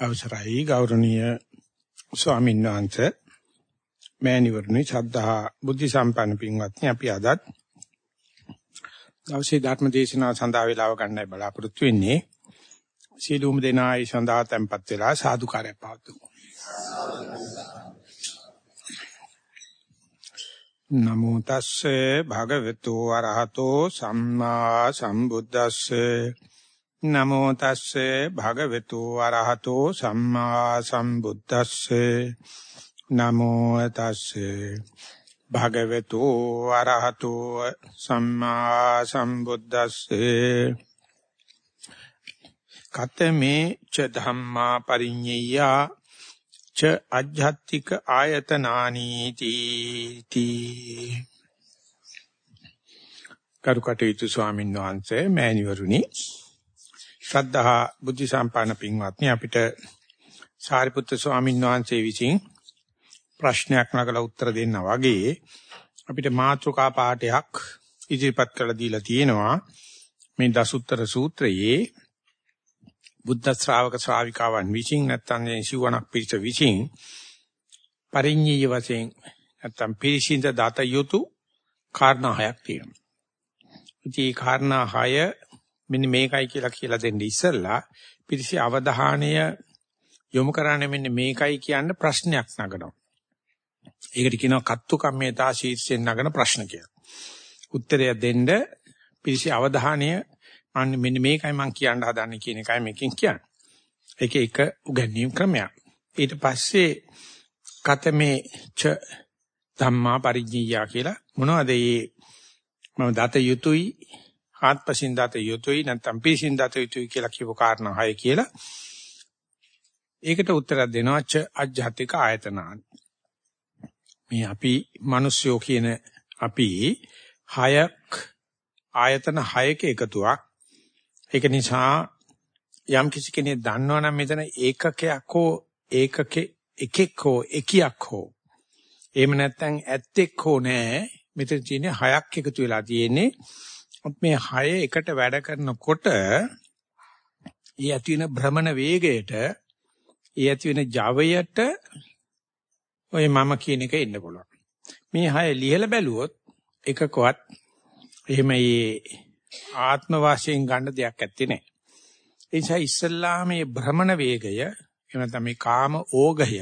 අවසරයි ගෞරවනීය ස්වාමීන් වහන්සේ. මෑණිවරණි ශ්‍රද්ධා බුද්ධ සම්පන්න පින්වත්නි අපි අදත් දවසේ ධර්ම දේශනාව සඳහා වේලාව ගන්නයි බලාපොරොත්තු වෙන්නේ. සීලුම් දෙනායි සඳහා tempත් වෙලා සාදුකාරය පවතුමු නමෝ තස්සේ භගවතු වරහතෝ සම්මා සම්බුද්දස්සේ නමෝ තස්සේ භගවතු අරහතෝ සම්මා සම්බුද්දස්සේ. නමෝ තස්සේ භගවතු අරහතෝ සම්මා සම්බුද්දස්සේ. කතමේ ච ධම්මා පරිඤ්ඤය ච අජ්ජත්තික ආයතනානි තී කරුකටේතු ස්වාමීන් වහන්සේ මෑණිවරුනි ශ්‍රද්ධා බුද්ධ සම්පන්න පින්වත්නි අපිට සාරිපුත්‍ර ස්වාමීන් වහන්සේ විසින් ප්‍රශ්නයක් නගලා උත්තර දෙන්න වගේ අපිට මාතෘකා පාඩයක් ඉදිරිපත් කරලා දීලා තියෙනවා මේ දසුත්තර සූත්‍රයේ බුද්ධ ශ්‍රාවක ශ්‍රාවිකාවන් විසින් නැත්නම් සිවණක් පිරිස විසින් පරිඤ්ඤය වශයෙන් නැත්නම් පිරිසිඳ දත යුතු කාරණා හයක් තියෙනවා. ඉතින් මේ කාරණා හය මෙන්න මේකයි කියලා කියලා දෙන්න ඉස්සෙල්ලා පිරිසි අවධානය යොමු කරන්නේ මෙන්න මේකයි කියන්න ප්‍රශ්නයක් නගනවා. ඒකට කියනවා කත්තු කම්මේතා ශීර්ෂයෙන් නගන ප්‍රශ්න කියලා. උත්තරය දෙන්න පිරිසි අවධානය මම මෙන්න මේකයි මම කියන්න හදන්නේ කියන එකයි මේකෙන් කියන්නේ. ඒක එක උගන්වීම් ක්‍රමයක්. ඊට පස්සේ කතමේ ච ධම්මා පරිජ්ජියා කියලා මොනවද මේ මම දත යුතුයි ආත්පසින් දත යුතුයි නැත්නම් පිසින් දත යුතුයි කියලා කියපු කාරණා හය කියලා. ඒකට උත්තරයක් දෙනවා ච අජ්ජාතික ආයතනාන්. මේ අපි මිනිස්යෝ කියන අපි හයක් ආයතන හයක එකතුවක්. ඒක නිසා යම් කිසි කෙනෙක් දන්නවනම් මෙතන ඒකකයක් හෝ ඒකකේ එකෙක් හෝ එකියක් හෝ එහෙම නැත්නම් ඇත්තෙක් හෝ නෑ මෙතන තියෙන්නේ හයක් එකතු වෙලා තියෙන්නේ මේ හය එකට වැඩ කරනකොට ඒ ඇති වෙන භ්‍රමණ වේගයට ඒ ඇති වෙන ජවයට ඔය මම කියන එක එන්න පුළුවන්. මේ හය ලියලා බැලුවොත් එකකවත් එහෙම මේ ආත්ම වාසියෙන් ගන්න දෙයක් ඇත්තේ නැහැ. ඒ නිසා ඉස්සල්ලා මේ භ්‍රමණ වේගය එහෙම නැත්නම් මේ කාම ඕගය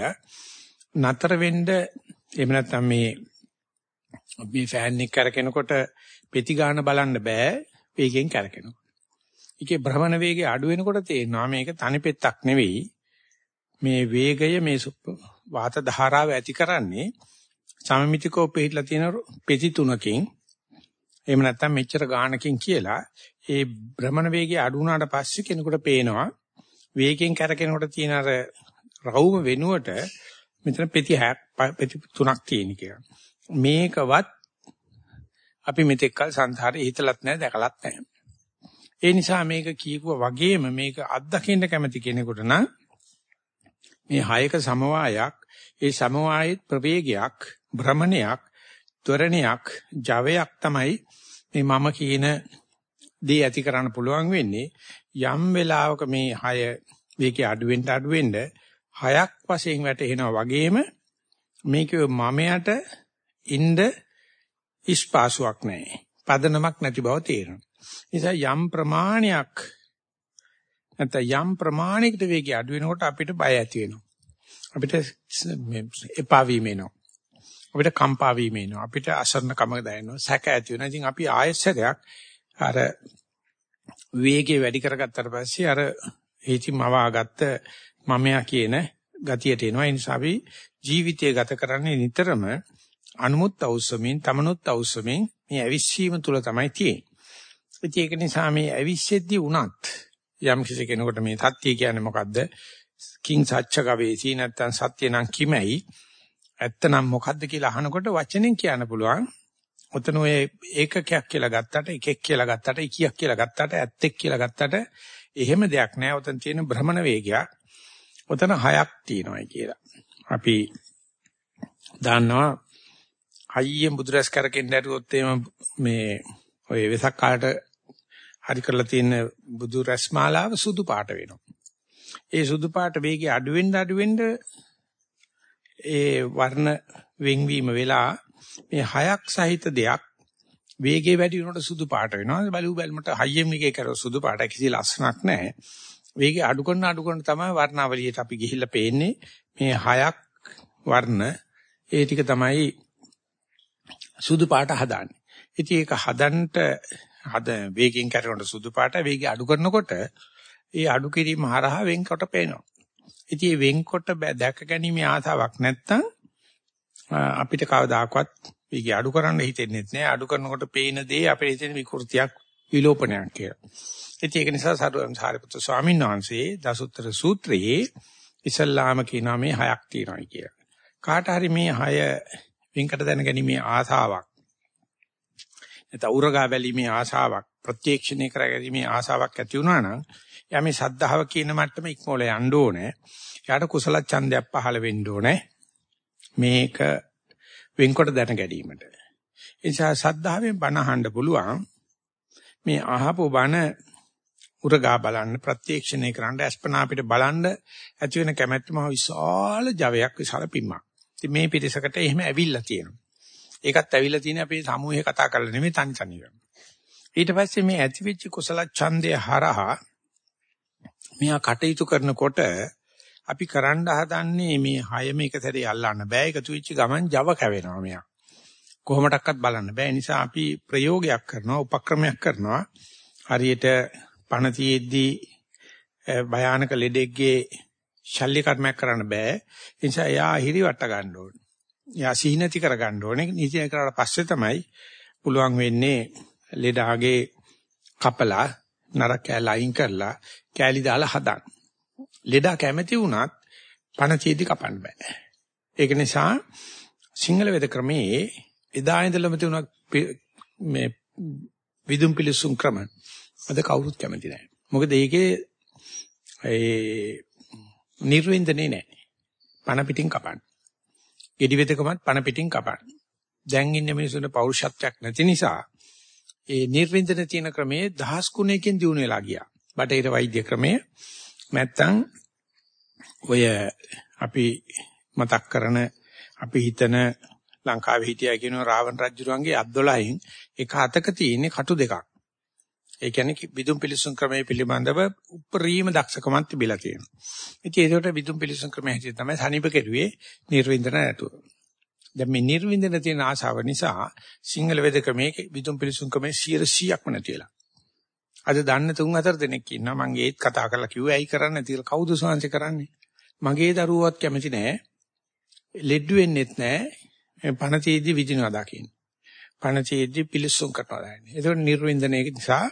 නතර වෙන්න එහෙම නැත්නම් මේ මේ ෆෑන් එක කරකිනකොට පෙති ගන්න බලන්න බෑ වේගෙන් කරකිනවා. ඒකේ භ්‍රමණ වේගය අඩු වෙනකොට තේරෙනවා මේක තනි පෙත්තක් නෙවෙයි. මේ වේගය මේ වාත ධාරාව ඇති කරන්නේ සමමිතිකව පිළිట్లా තියෙන පෙති තුනකින් එහෙම නැත්නම් මෙච්චර ගානකින් කියලා ඒ භ්‍රමණ වේගය අඩු වුණාට පස්සේ කෙනෙකුට පේනවා වේගයෙන් කරකිනකොට තියෙන අර රවුම වෙනුවට මෙතන පෙති හයක් පෙති තුනක් තියෙන කියලා. මේකවත් අපි මෙතෙක් කල සංසාරේ හිතලත් නැහැ දැකලත් නැහැ. ඒ නිසා මේක කියපුවා වගේම මේක අත්දකින්න කැමති කෙනෙකුට නම් මේ හයක සමவாயයක් ඒ සමவாயයේ ප්‍රවේගයක් භ්‍රමණයක් ත්වරණයක් ජවයක් තමයි මේ මම කියන දේ ඇති කරන්න පුළුවන් වෙන්නේ යම් වෙලාවක මේ හය මේකේ අඩුවෙන්ට අඩුවෙන්න හයක් වශයෙන් වැටෙනවා වගේම මේකේ මමයට ඉන්න ඉස්පාසුවක් නැහැ. පදනමක් නැති බව තේරෙනවා. නිසා යම් ප්‍රමාණයක් නැත්නම් යම් ප්‍රමාණයකට වේගය අඩු වෙනකොට අපිට බය ඇති වෙනවා. අපිට එපා වීම එනවා. අපිට කම්පා වීම එනවා. අපිට අසරණකම දැනෙනවා. සැක ඇති වෙනවා. ඉතින් අපි ආයෙසරයක් අර වේගය වැඩි කරගත්තට පස්සේ අර හේතිම මවාගත්ත මමයා කියන ගතියට එනවා. ඒ නිසා අපි ජීවිතය ගත කරන්නේ නිතරම අනුමුත් අවශ්‍යමින් තමනුත් අවශ්‍යමින් මේ ඇවිස්සීම තුල තමයි තියෙන්නේ. ඒක නිසා මේ ඇවිස්සෙද්දී උනත් යම් කිසි කෙනෙකුට මේ සත්‍ය කියන්නේ මොකද්ද? කිං සච්ච ගවේසී නැත්තම් සත්‍ය නම් කිමයි? ඇත්ත නම් මොකද්ද කියලා අහනකොට වචනෙන් කියන්න පුළුවන්. ඔතන ඔය ඒකකයක් කියලා ගත්තට එකෙක් කියලා ගත්තට ඉකියක් කියලා ගත්තට ඇත්තෙක් කියලා ගත්තට එහෙම දෙයක් නෑ. ඔතන තියෙන භ්‍රමණ වේගයක්. ඔතන හයක් තියෙනවායි කියලා. අපි දන්නවා හයියෙන් බුදුරැස් කරකෙන්න ඇරුවොත් එහෙම මේ ඔය වෙසක් කාලට හරි කරලා තියෙන බුදු රැස් මාලාව සුදු පාට වෙනවා. ඒ සුදු පාට වේගය අඩු වෙන්න අඩු වෙන්න ඒ වර්ණ වෙන්වීම වෙලා මේ හයක් සහිත දෙයක් වේගය වැඩි වෙනකොට සුදු පාට වෙනවා. බලු බැලමට හයියෙන් මේකේ කර සුදු පාට කිසි ලස්සනක් නැහැ. වේගය අඩු කරන අඩු කරන තමයි වර්ණාවලියට අපි ගිහිල්ලා පේන්නේ මේ හයක් වර්ණ ඒ ටික තමයි සුදු පාට හදාන්නේ. ඉතින් ඒක හදන්නට හද වේගයෙන් කරනකොට සුදු පාට වේගය අඩු කරනකොට ඒ අඩු කිරීම හරහා වෙන්කොට පේනවා. ඉතින් මේ වෙන්කොට දැක ගැනීම ආසාවක් නැත්තම් අපිට කවදාකවත් වේගය අඩු කරන්න හිතෙන්නේ නැහැ. අඩු කරනකොට පේන දේ අපේ හිතෙන විකෘතියක් විලෝපනයක් කියලා. ඉතින් ඒක නිසා සාරිපුත්‍ර ස්වාමීන් වහන්සේ දසුත්තර සූත්‍රයේ ඉස්සල්ලාම කියනවා මේ හයක් තියෙනවා කියලා. කාට හරි මේ හය වෙන්කට දැනගැනීමේ ආසාවක් නැත්නම් උරගා බැලීමේ ආසාවක් ප්‍රත්‍යක්ෂණය කරගැනීමේ ආසාවක් ඇති වුණා නම් එයා මේ සද්ධාව කියන මට්ටම ඉක්මවල යන්න ඕනේ. එයාට කුසල ඡන්දයක් පහළ වෙන්න ඕනේ. මේක වෙන්කොට දැන ගැනීමට. ඒ නිසා සද්ධාවෙන් බණ අහන්න පුළුවන්. මේ අහපු බණ උරගා බලන්න ප්‍රත්‍යක්ෂණය කරන්න අස්පනා අපිට බලන්න ඇති වෙන කැමැත්තම විශාල ජවයක් විශාල පිම්මක්. ඉතින් මේ පිරිසකට එහෙම ඇවිල්ලා තියෙනවා. ඒකත් ඇවිල්ලා තියෙන්නේ අපේ සමූහේ කතා කරලා නෙමෙයි තනි තනිව. ඊට පස්සේ මේ ඇතිවෙච්ච කුසල ඡන්දය හරහා මෙයා කටයුතු කරනකොට අපි කරන්න හදන්නේ මේ හය මේක සැරේ අල්ලන්න බෑ එකතු වෙච්ච ගමන් Java කැවෙනවා මෙයා. කොහොමඩක්වත් බලන්න බෑ. නිසා අපි ප්‍රයෝගයක් කරනවා, උපක්‍රමයක් කරනවා. හරියට පණ තියෙද්දී භයානක ලෙඩෙක්ගේ ශල්‍ය කර්මයක් කරන්න බෑ. ඒ නිසා එයා හිරිවට ගන්න ඕනේ. එයා සීනති කර ගන්න ඕනේ. නීති කරලා පස්සේ තමයි පුළුවන් වෙන්නේ ලෙඩාගේ කපලා නරක කෑල්ල අයින් කරලා කෑලි දාලා හදන්න. ලෙඩා කැමැති වුණත් පණ චීදි කපන්න බෑ. ඒක නිසා සිංහල වේද ක්‍රමයේ එදා ඉඳලම තියුණා මේ විදුම් පිලිසුම් ක්‍රම. අද කවුරුත් කැමති නැහැ. මොකද ඒකේ ඒ නිර්වින්දනේ නැහැ. පණ පිටින් කපන්න. ගෙඩි වෙදකමත් පණ පිටින් කපන්න. දැන් ඉන්න මිනිස්සුන්ට පෞරුෂත්වයක් නැති නිසා ඒ නිර්වින්දන තියෙන ක්‍රමයේ දහස් ගුණයකින් දිනු වෙලා ගියා. බටහිර වෛද්‍ය ක්‍රමය නැත්තම් ඔය අපි මතක් කරන අපි හිතන ලංකාවේ හිටියා කියන රාවණ රජුරුවන්ගේ අත් 12න් එක හතක තියෙන කටු දෙකක්. ඒ කියන්නේ විදුම් පිලිසුම් ක්‍රමයේ පිළිබඳව උපරිම දක්ෂකමක් තිබිලා තියෙනවා. ඉතින් ඒකට විදුම් පිලිසුම් ක්‍රමයේ හැටියට තමයි සනීප කෙරුවේ නිර්වින්දන නැතුව. දැන් මේ නිර්වින්දන තියෙන ආශාව නිසා සිංහල වේදකමේ විදුම් පිලිසුම් ක්‍රමයේ 100%ක්ම නැතිලා. අද දන්න තුන් හතර දෙනෙක් ඉන්නවා මම ඒත් කතා කරලා කිව්වා ඇයි කරන්නේ කියලා කවුද සෝංශ කරන්නේ? මගේ දරුවවත් කැමති නෑ. ලෙඩ වෙන්නෙත් නෑ. පණ තීදි විදිනවා දකින්න. පණ තීදි පිලිසුම් කරනවා දැන්නේ. ඒක නිර්වින්දනයේ නිසා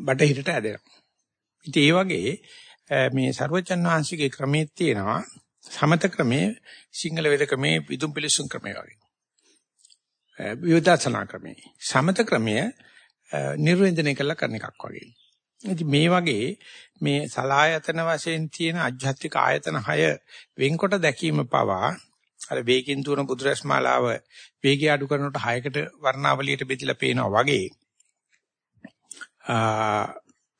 බටහිරට ඇදෙනවා. ඉතින් ඒ වගේ මේ ਸਰවචන් වහන්සේගේ ක්‍රමයේ තියෙනවා සමත ක්‍රමයේ සිංහල වේද ක්‍රමයේ විදුම් පිලිසුම් ක්‍රමයේ වගේ. විවිධාසනා ක්‍රමයේ සමත ක්‍රමයේ නිර්වේදනය කළා කරන එකක් වගේ. ඉතින් මේ වගේ මේ සලායතන වශයෙන් තියෙන අධ්‍යාත්මික ආයතන 6 වෙන්කොට දැකීම පවා අර වේගින් තුන බුදුරස්මාලාව වේගය අඩු කරනකොට 6කට වර්ණාවලියට බෙදලා පේනවා වගේ.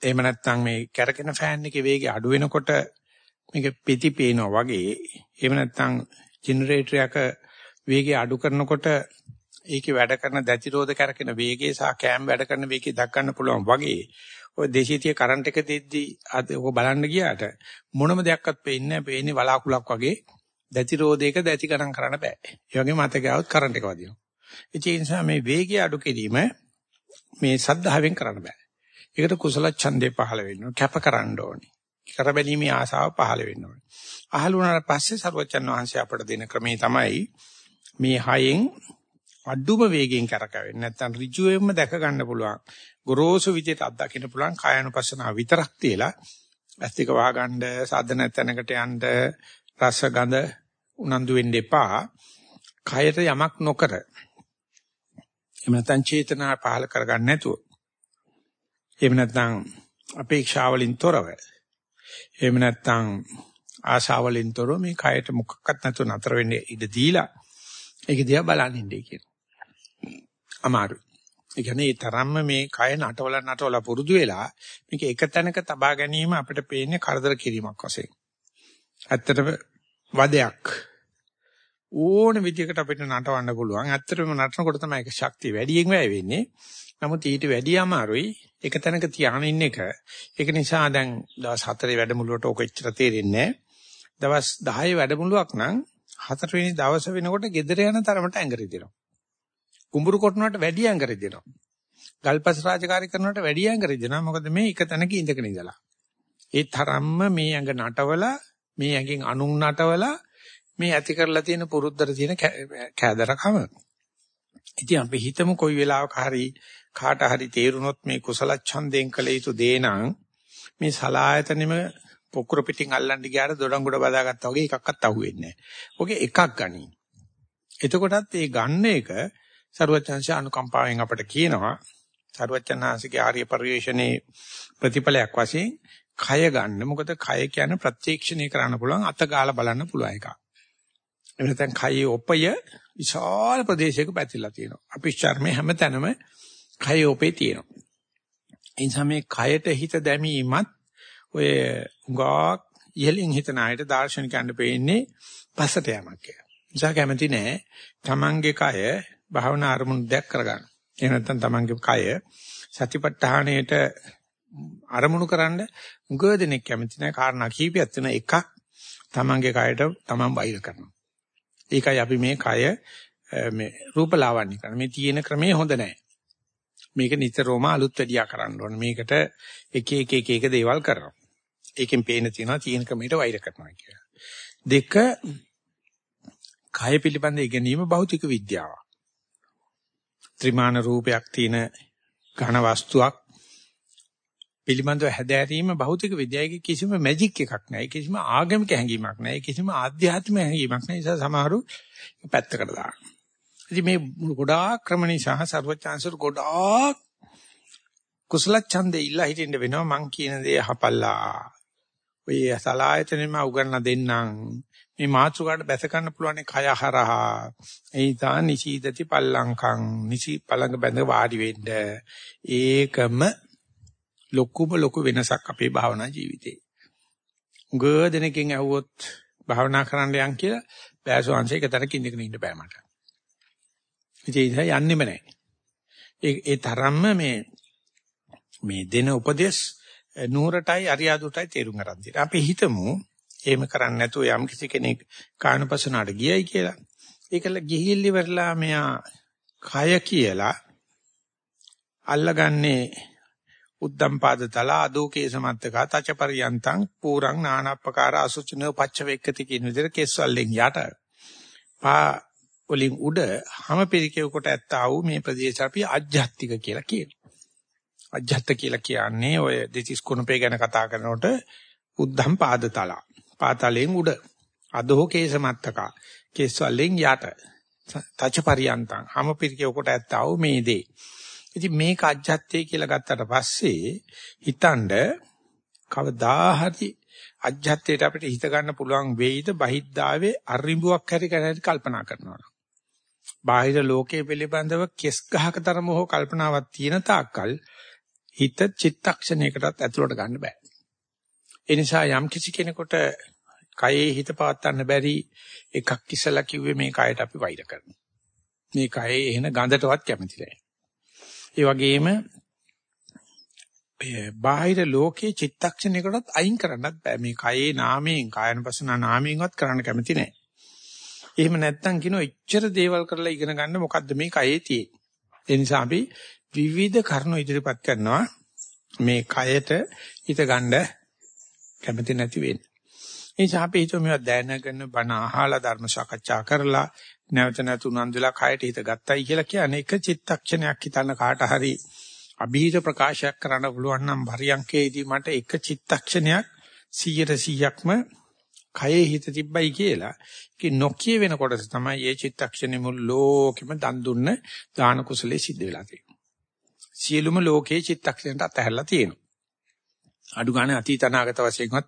එහෙම නැත්නම් මේ කැරකෙන ෆෑන් එකේ වේගය අඩු වෙනකොට මේක පිටි පේනවා වගේ. එහෙම නැත්නම් ජෙනරේටරයක වේගය අඩු කරනකොට ඒකේ වැඩ කරන දැතිරෝධ කරකින වේගය සහ කෑම් වැඩ කරන වේගය දක් ගන්න පුළුවන් වගේ. ඔය 230 කරන්ට් එක දෙද්දී අද ඔක බලන්න ගියාට මොනම දෙයක්වත් පේන්නේ නැහැ. පේන්නේ වලාකුලක් වගේ. දැතිරෝධයක දැති ගණන් කරන්න බෑ. ඒ වගේම අත ගාවොත් කරන්ට් එක වදිනවා. ඒ නිසා මේ වේගය අඩු කිරීම මේ සද්ධාවෙන් කරන්න බෑ. ඒකට කුසල ඡන්දේ පහළ වෙන්න ඕනේ. කැප කරන්න ඕනේ. කරබැලීමේ ආසාව පහළ වෙන්න ඕනේ. අහල වුණාට පස්සේ සර්වචන් වහන්සේ අපට දෙන ක්‍රමේ තමයි මේ හයෙන් අඩුම වේගයෙන් කරකවෙන්නේ නැත්නම් ඍජුවෙන්ම දැක ගන්න පුළුවන් ගොරෝසු විදිහට අත්දකින්න පුළුවන් කායानुපස්සනාව විතරක් තියලා ඇස් දෙක වහගන්න සාධ නැතැනකට යන්න රස ගඳ උනන්දු වෙන්න එපා කයට යමක් නොකර එහෙම නැත්නම් චේතනා පහල කරගන්න නැතුව එහෙම නැත්නම් අපේක්ෂාවලින් තොරව එහෙම නැත්නම් ආශාවලින් තොරව මේ කයට මොකක්වත් නැතුව නතර වෙන්න ඉඩ දීලා ඒක දිහා බලන් ඉන්නේ කියන. අමාරුයි. ඒ කියන්නේ ඒ තරම්ම මේ කය නටවල නටවල පුරුදු වෙලා මේක එක තැනක තබා ගැනීම අපිට පේන්නේ කරදර කිරීමක් වශයෙන්. ඇත්තටම වදයක්. ඕන විදිහකට අපිට නටවන්න පුළුවන්. ඇත්තටම නටනකොට තමයි ඒක ශක්තිය වැඩියෙන් වැය වෙන්නේ. නමුත් ඊට වැඩි අමාරුයි එක තැනක තියාගෙන ඉන්න එක. ඒක නිසා දැන් දවස් 4 වැඩමුළුවට ඔක එච්චර තේරෙන්නේ දවස් 10 වැඩමුළුවක් නම් හතරවෙනි දවස වෙනකොට ගෙදර යන තරමට ඇඟරි දෙනවා. කුඹුරු කොටනකට වැඩි ඇඟරි දෙනවා. ගල්පස් රාජකාරී කරනකට වැඩි ඇඟරි දෙනවා. මොකද මේ එක තැනක ඉඳගෙන ඉඳලා. ඒ තරම්ම මේ ඇඟ නටවලා මේ ඇඟෙන් අනුන් නටවලා මේ ඇති කරලා තියෙන පුරුද්දට තියෙන කෑදරකම. ඉතින් අපි හිතමු කොයි වෙලාවක හරි කාට හරි තේරුනොත් මේ කුසල ඡන්දයෙන් කළ යුතු දේ නම් මේ සලායතනෙම පොකුර පිටින් අල්ලන්න ගියාට දොඩංගුඩ බදාගත්තා වගේ එකක්වත් අහුවෙන්නේ නැහැ. ඔගේ එකක් ගනි. එතකොටත් ඒ ගන්න එක ਸਰුවචනංශ අනුකම්පාවෙන් අපට කියනවා. ਸਰුවචනංශගේ ආර්ය පරිශ්‍රණේ ප්‍රතිඵලයක් වශයෙන් කය ගන්න. මොකද කය කියන්නේ ප්‍රත්‍යක්ෂණය කරන්න පුළුවන් අත ගාලා බලන්න පුළුවන් එකක්. එහෙම නැත්නම් කයේ ඔපය විශාල ප්‍රදේශයක පැතිරලා තියෙනවා. අපි ශර්මයේ හැමතැනම කය ඔපේ තියෙනවා. ඒ නිසා මේ කයට හිත දැමීමත් ඔය උගාක් ඉහලින් හිතන අයට දාර්ශනිකයන්ට පෙන්නේ පස්සට යamak කියලා. නිසා කැමති නෑ තමන්ගේ කය භාවනා අරමුණු දෙයක් කරගන්න. එහෙම නැත්නම් තමන්ගේ කය සතිපට්ඨානයට අරමුණු කරන්න උගව දෙනෙක් කැමති නෑ කාරණා කීපයක් තියෙන එකක් තමන්ගේ කයට තමන් වෛර කරනවා. ඒකයි අපි මේ කය මේ රූපලාවන්‍ය කරන මේ තියෙන ක්‍රමේ හොඳ නෑ. මේක නිතරම අලුත් වැඩියා කරන්න ඕනේ. මේකට එක එක එක එක දේවල් කරනවා. ඒකෙන් පේන තියෙනවා තියෙන ක්‍රමයට වෛර කරනවා කියලා. දෙක කය පිළිබඳ ඉගෙනීම භෞතික විද්‍යාවක්. ත්‍රිමාන රූපයක් තියෙන ඝන වස්තුවක් පිළිබඳව හැදෑරීම භෞතික විද්‍යාවේ කිසිම මැජික් එකක් නැහැ. කිසිම ආගමික හැඟීමක් නැහැ. කිසිම ආධ්‍යාත්මික හැඟීමක් නැහැ. ඒ නිසා සමහරු පැත්තකට දානවා. ඉතින් මේ ගොඩාක් ක්‍රම නිසා සර්වචාන්සර් ගොඩාක් කුසල ඡන්දේ ඉල්ලා හිටින්න වෙනවා මං කියන දේ අහපල්ලා. ඔය සලායතනෙම උගන්ලා දෙන්නම්. මේ මාත්‍රකාට බැස ගන්න පුළුවන් කය හරහා. එයිතා නිචීදති පල්ලංකං නිචි පළඟ බැඳ වාඩි වෙන්න. ඒකම ලොකුම ලොකු වෙනසක් අපේ භාවනා ජීවිතේ. ගොඩනෙකින් ඇහුවොත් භාවනා කරන්න යන් කියලා බෑසෝංශයක තරක ඉඳගෙන ඉන්න බෑ මට. ඉතින් ඒ යන්නෙම නැහැ. ඒ ඒ තරම්ම මේ මේ දෙන උපදේශ නూరుටයි අරියාදුටයි තේරුම් ගන්න තියෙනවා. අපි හිතමු එහෙම කරන්නේ නැතුව යම් කිසි කෙනෙක් කායනපසනාට ගියයි කියලා. ඒකල ගිහිල්ලි වෙරලා මෙයා කය කියලා අල්ලගන්නේ උද්දම් පාද තල ආදෝකේ සමත්තකා තචපරියන්තං පූරං නානප්පකාර අසුචිනෝ පච්ච වේක්කති කියන විදිහට කෙස්වල්ලෙන් යට පා වලින් උඩ හැම පිරිකෙව කොට ඇත්තා වූ මේ ප්‍රදේශ අපි අජ්ජත්තික කියලා කියනවා. අජ්ජත්ත කියලා කියන්නේ ඔය දෙතිස් කුණපේ ගැන කතා කරනකොට උද්ධම් පාදතල. පාතලෙන් උඩ. අදෝ කේසමත්තක. කේස්වලෙන් යට. තච පරියන්තං. හැම පිරිකෙව කොට ඇත්තා වූ මේ දේ. ඉතින් මේක අජ්ජත්තේ කියලා ගත්තට පස්සේ හිතනද කවදා හරි අජ්ජත්තේට අපිට හිත ගන්න පුළුවන් වෙයිද බහිද්දාවේ අරිඹුවක් හැරි කරලා කල්පනා කරනවා. බාහිර ලෝකයේ පිළිබඳව කෙස් ගහක තරම හෝ කල්පනාවක් තියෙන තාක්කල් හිත චිත්තක්ෂණයකටත් ඇතුළට ගන්න බෑ. ඒ නිසා යම් කිසි කෙනෙකුට කයේ හිත පවත්වන්න බැරි එකක් ඉස්සලා කිව්වේ මේ කයට අපි වෛර කරනවා. මේ කයේ එහෙන ගඳටවත් කැමති නැහැ. ඒ වගේම බාහිර ලෝකයේ චිත්තක්ෂණයකටත් අයින් කරන්නත් බෑ. මේ කයේ නාමයෙන් කායනපසන නාමයෙන්වත් කරන්න කැමති නැහැ. එහෙම නැත්තම් කියනවා එච්චර දේවල් කරලා ඉගෙන ගන්න මොකද්ද මේ කයේ තියෙන්නේ. ඒ නිසා අපි විවිධ කරුණු ඉදිරිපත් කරනවා මේ කයට හිත ගන්න කැමති නැති වෙන්නේ. ඒ නිසා අපි හිතුව මේවා දැනගෙන බණ අහලා ධර්ම සාකච්ඡා කරලා නැවත නැතු උනන්දුලා කයට හිත ගත්තයි කියලා කියන්නේ එක චිත්තක්ෂණයක් හිතන්න කාට හරි અભීත ප්‍රකාශයක් කරන්න පුළුවන් නම් භරියංකේදී මට එක චිත්තක්ෂණයක් 100%ක්ම කයේ හිත තිබ්බයි කියලා. ඒක නොකිය වෙන කොටස තමයි මේ චිත්තක්ෂණෙ මුළු ලෝකෙම දන් දුන්න දාන කුසලයේ සිද්ධ වෙලා තියෙන්නේ. සියලුම ලෝකයේ චිත්තක්ෂණයට අතහැරලා තියෙනවා. අඩු ගන්න අතීත අනාගත වශයෙන්වත්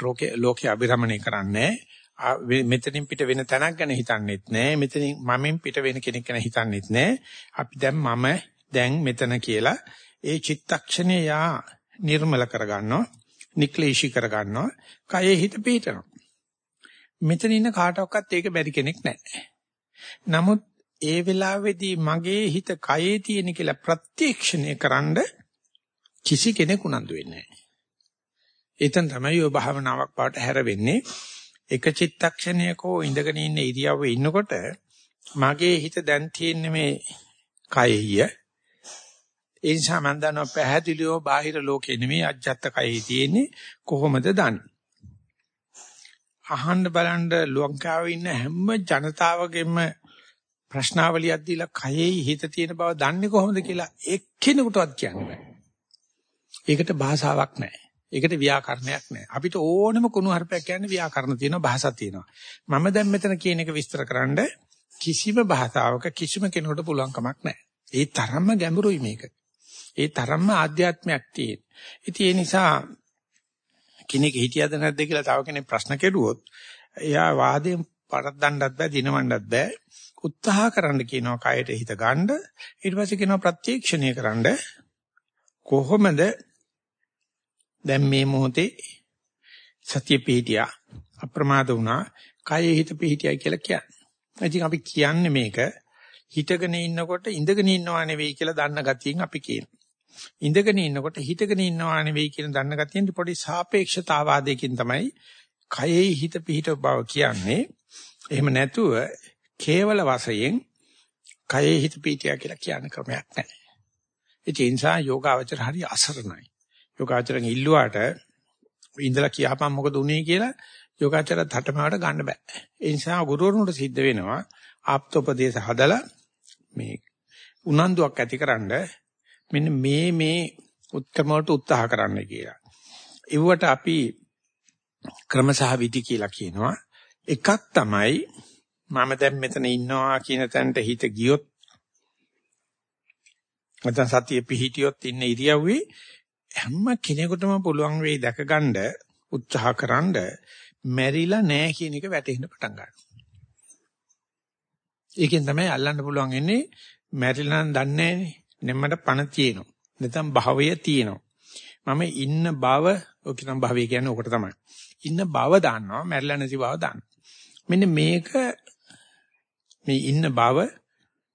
ලෝකේ ලෝකේ අභිරමණය කරන්නේ මෙතනින් පිට වෙන තැනක් ගැන හිතන්නෙත් නෑ මෙතනින් මමෙන් පිට වෙන කෙනෙක් ගැන හිතන්නෙත් නෑ අපි දැන් මම දැන් මෙතන කියලා ඒ චිත්තක්ෂණය යා නිර්මල කරගන්නවා නික්ලේශී කරගන්නවා කයේ හිත පිහිටනවා මෙතන ඉන්න කාටවත් ඒක බැරි කෙනෙක් නැහැ නමුත් ඒ වෙලාවේදී මගේ හිත කයේ තියෙන කියලා ප්‍රත්‍යක්ෂණය කරන්න කිසි කෙනෙක් උනන්දු වෙන්නේ නැහැ. එතෙන් තමයි ඔය භාවනාවක් පාට හැර වෙන්නේ. එක චිත්තක්ෂණයකෝ ඉඳගෙන ඉන්න ඉරියව්වේ ඉන්නකොට මගේ හිත දැන් තියෙන්නේ මේ කයෙහිය. ඒ නිසා මම දන්නවා පැහැදිලිව බාහිර ලෝකේ නෙමෙයි අජත්ත කයෙහි තියෙන්නේ කොහොමද දන්නේ? අහන්න බලන්න ලංකාවේ ඉන්න හැම ජනතාවගෙම ප්‍රශ්නාවලියක් දීලා කයෙහි හිත තියෙන බව දන්නේ කොහොමද කියලා එක්කෙනෙකුටවත් කියන්න බෑ. ඒකට භාෂාවක් නැහැ. ඒකට ව්‍යාකරණයක් නැහැ. අපිට ඕනම කුණු හarpයක් කියන්නේ ව්‍යාකරණ තියෙනවා භාෂා තියෙනවා. මම දැන් මෙතන කියන එක විස්තරකරනද කිසිම භාෂාවක කිසිම කෙනෙකුට පුළුවන් කමක් නැහැ. ඒ තරම්ම ගැඹුරුයි මේක. ඒ තරම්ම ආධ්‍යාත්මයක් තියෙන. ඉතින් ඒ නිසා කෙනෙක් හිටියද නැද්ද කියලා තව කෙනෙක් ප්‍රශ්න කෙරුවොත් එයා වාදයෙන් පරද්දන්නත් බෑ දිනවන්නත් බෑ උත්සාහ කරන්න කියනවා කයට හිත ගන්න ඊට පස්සේ කියනවා ප්‍රත්‍යක්ෂණය කරන්න කොහොමද දැන් මේ මොහොතේ සතිය පිහිටියා අප්‍රමාද වුණා කයේ හිත පිහිටියයි කියලා කියන්නේ. ඉතින් අපි කියන්නේ මේක හිතගෙන ඉන්නකොට ඉඳගෙන ඉන්නවා නෙවෙයි කියලා දන්න ගතියෙන් අපි කියනවා. ඉඳගෙන ඉන්නකොට හිතගෙන ඉන්නවා නෙවෙයි කියන දන්න ගතියෙන් පොඩි සාපේක්ෂතාවාදයකින් තමයි කයේ හිත පිහිට බව කියන්නේ. එහෙම නැතුව කේවල වශයෙන් කයේ හිත පිහිටියා කියලා කියන ක්‍රමයක් නැහැ. ඒ නිසා යෝගාවචර හරි අසරණයි. යෝගාචරෙන් ඉල්ලුවාට ඉඳලා කියපම් මොකද උනේ කියලා යෝගාචර තටමාවට ගන්න බෑ. ඒ නිසා ගුරුවරුන්ට සිද්ධ වෙනවා ආප්තෝපදේශ හදලා මේ උනන්දුවක් ඇතිකරනද මෙන්න මේ මේ උත්කමවලට උත්සාහ කරන්න කියලා. ඒවට අපි ක්‍රමසහ විදි කියලා කියනවා. එකක් තමයි මම දැන් මෙතන ඉන්නවා කියන තැනට හිත ගියොත් නැත්නම් සතිය පිහිටියොත් ඉන්න ඉරියව්වේ හැම කෙනෙකුටම පුළුවන් වෙයි දැකගන්න උත්සාහකරනද මැරිලා නැහැ කියන එක වැටහෙන්න පටන් ගන්නවා. ඒකෙන් තමයි අල්ලන්න පුළුවන් ඉන්නේ මැරිලා නම් දන්නේ නැම්මට පණ තියෙනවා. නැත්නම් භවය තියෙනවා. මම ඉන්න බව ඔක නම් භවය කියන්නේ ඕකට තමයි. ඉන්න බව දන්නවා මැරිලා නැති බව දන්නවා. මෙන්න මේක මේ ඉන්න බව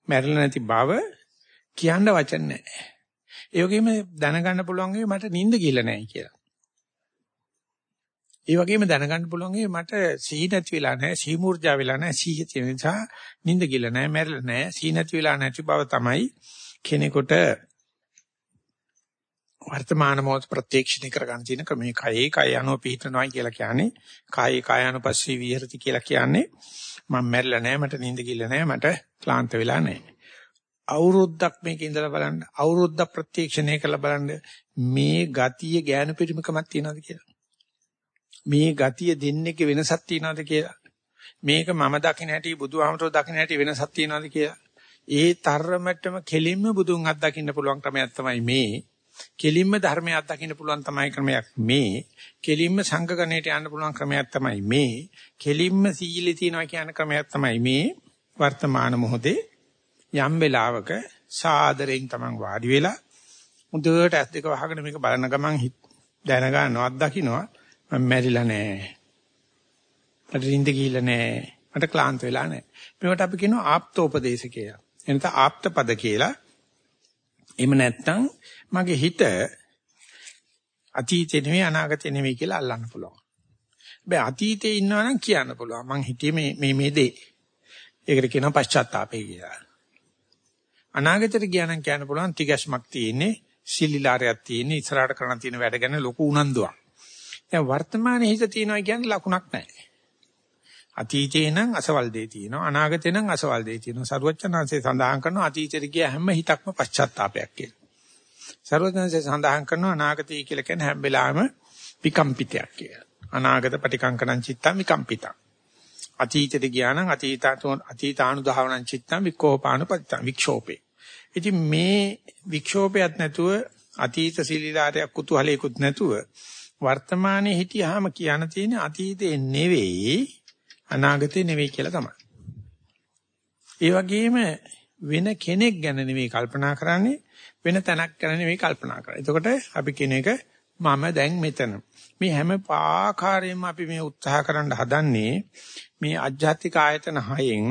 මැරිලා නැති බව කියන්න වචන නැහැ. ඒ වගේම දැනගන්න පුළුවන් වෙයි මට නිින්ද ගිහලා නැහැ කියලා. ඒ වගේම දැනගන්න පුළුවන් වෙයි මට සීහ නැති වෙලා නැහැ, සී මූර්ජා වෙලා නැහැ, සීහ තියෙන නිසා නිින්ද ගිහලා නැහැ, මැරෙලා නැහැ, සී නැති වෙලා නැති බව තමයි කෙනෙකුට වර්තමාන මොහොත ප්‍රත්‍යක්ෂණය කරගන්න තියෙන ක්‍රමයේ. කයේ කය අනුව පිහිටනවා කියලා කියන්නේ කායේ කායानुපස්සී විහෙරති කියලා කියන්නේ මම මැරිලා නැහැ මට නිින්ද ගිහලා නැහැ මට ක්ලාන්ත වෙලා නැහැ. අවුරුද්දක් මේක ඉඳලා බලන්න අවුරුද්දක් ප්‍රත්‍යක්ෂණය කරලා බලන්න මේ ගතිය ඥාන පරිමකමක් තියනවාද කියලා. මේ ගතිය දෙන්නේක වෙනසක් තියනවාද කියලා. මේක මම දකින්න හැටි බුදුහාමරෝ දකින්න හැටි වෙනසක් තියනවාද කියලා. ඒ තරමටම කෙලින්ම බුදුන් අත්දකින්න පුළුවන් ක්‍රමයක් තමයි මේ. කෙලින්ම ධර්මයක් අත්දකින්න පුළුවන් තමයි ක්‍රමයක් මේ. කෙලින්ම සංඝගණයට යන්න පුළුවන් ක්‍රමයක් තමයි මේ. කෙලින්ම සීලේ තියනවා කියන ක්‍රමයක් තමයි මේ. වර්තමාන මොහොතේ යම් වෙලාවක සාදරෙන් තමන් වාඩි වෙලා මුදවට ඇස් දෙක වහගෙන මේක බලන ගමන් දැන ගන්නවා අත්දකින්නවා මම මැරිලා නෑ මට නිින්ද ගිහිල්ලා නෑ මට ක්ලාන්ත වෙලා නෑ මේකට අපි කියනවා ආප්තෝපදේශ කියලා එනත ආප්තපද කියලා එහෙම නැත්නම් මගේ හිත අතීතේ නෙවෙයි අනාගතේ නෙවෙයි කියලා අල්ලන්න පුළුවන්. හැබැයි අතීතේ ඉන්නවා නම් කියන්න පුළුවන්. මං හිතියේ මේ මේ මේ දේ. ඒකට කියනවා පශ්චාත්තාපය කියලා. අනාගතයට ගියා නම් කියන්න පුළුවන් තිගැස්මක් තියෙන්නේ, සිලිලාරයක් තියෙන්නේ, ඉස්සරහට කරන්න තියෙන වැඩ ගැන ලොකු උනන්දුවක්. දැන් වර්තමානයේ හිත තියෙනවා කියන්නේ ලකුණක් නැහැ. අතීතේ නම් අසවල් දෙය තියෙනවා අනාගතේ නම් අසවල් දෙය තියෙනවා සරුවචනාංශේ සඳහන් කරනවා අතීතෙට ගිය හැම හිතක්ම පශ්චාත්තාවයක් කියලා. සරුවචනාංශේ සඳහන් කරනවා අනාගතය කියලා කියන්නේ හැම වෙලාවෙම විකම්පිතයක් කියලා. අනාගත පටිකංකණං චිත්තං විකම්පිතං. අතීතෙට ගියා නම් අතීතාන අතීතානුධාවනං චිත්තං විකෝපානුපත්තං වික්ෂෝපේ. ඉතින් මේ වික්ෂෝපයක් නැතුව අතීත සිලිලාරයක් කුතුහලයකුත් නැතුව වර්තමානයේ හිටියාම කියන්න තියෙන අතීතේ නෙවෙයි අනාගතේ නෙවෙයි කියලා තමයි. ඒ වගේම වෙන කෙනෙක් ගැන නෙවෙයි කල්පනා කරන්නේ වෙන තැනක් ගැන නෙවෙයි කල්පනා කරන්නේ. එතකොට අපි කියන එක මම දැන් මෙතන. මේ හැම පාකාරයෙන්ම අපි මේ උත්සාහ කරන්න හදන්නේ මේ අධ්‍යාත්මික ආයතන හයෙන්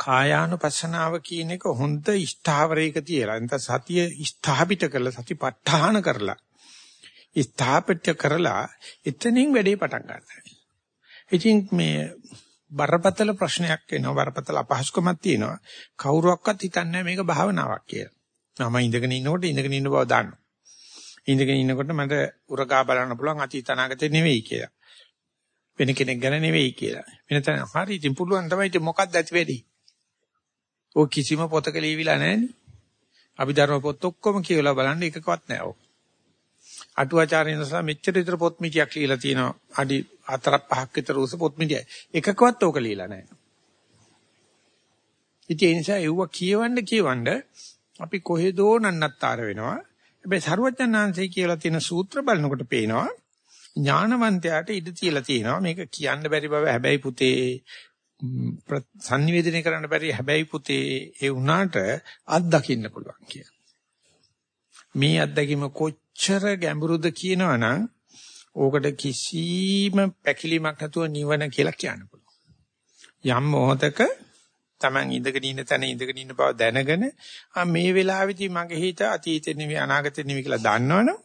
කායානුපස්සනාව කියන එක හොඳ ස්ථාවරයක තියලා නැත්නම් සතිය ස්ථාපිත කරලා සතිපට්ඨාන කරලා ස්ථාපිත කරලා එතනින් වැඩේ පටන් ගන්නවා. ඉතින් මේ බරපතල ප්‍රශ්නයක් එනවා බරපතල අපහසුකමක් තියෙනවා. කවුරුවක්වත් හිතන්නේ මේක භාවනාවක් කියලා. මම ඉඳගෙන ඉන්නකොට ඉඳගෙන ඉන්න බව දන්නවා. ඉඳගෙන ඉන්නකොට මට උරගා බලන්න පුළුවන් අතීත අනාගතේ නෙවෙයි කියලා. වෙන කෙනෙක් ගැන නෙවෙයි කියලා. වෙන තැන හරි ඉතින් පුළුවන් තමයි ඉතින් මොකක්ද ඇති වෙන්නේ? ඔය කිසිම පොතක ලියවිලා නැහැනේ. අභිධර්ම පොත් ඔක්කොම කියවලා බලන්න එකකවත් නැහැ ඔක. අටුවාචාර්යන් නිසා මෙච්චර විතර පොත් මිටියක් ලියලා තියෙනවා. අඩි 4ක් 5ක් විතර උස පොත් මිටියයි. එකකවත් ඕක ලියලා නැහැ. ඉතින් ඒ නිසා ඒව කියවන්න කියවන්න අපි කොහෙදෝ නන්නත්තර වෙනවා. හැබැයි සරුවචනාංශය කියලා තියෙන සූත්‍ර බලනකොට පේනවා ඥානවන්තයාට ඉඩ තියලා තියෙනවා මේක කියන්න බැරි බව හැබැයි පුතේ සංනිවේදනය කරන්න බැරි හැබැයි පුතේ ඒ වුණාට අත් දකින්න පුළුවන් කියලා. මේ අත්දැකීම කොච්චර ගැඹුරුද කියනවනම් ඕකට කිසිම පැකිලීමක් නැතුව නිවන කියලා කියන්න පුළුවන්. යම් මොහතක Taman ඉඳගෙන ඉන්න තැන ඉඳගෙන ඉන්න බව දැනගෙන ආ මේ වෙලාවේදී මගේ හිත අතීතේ නෙවෙයි අනාගතේ නෙවෙයි කියලා දන්නවනම්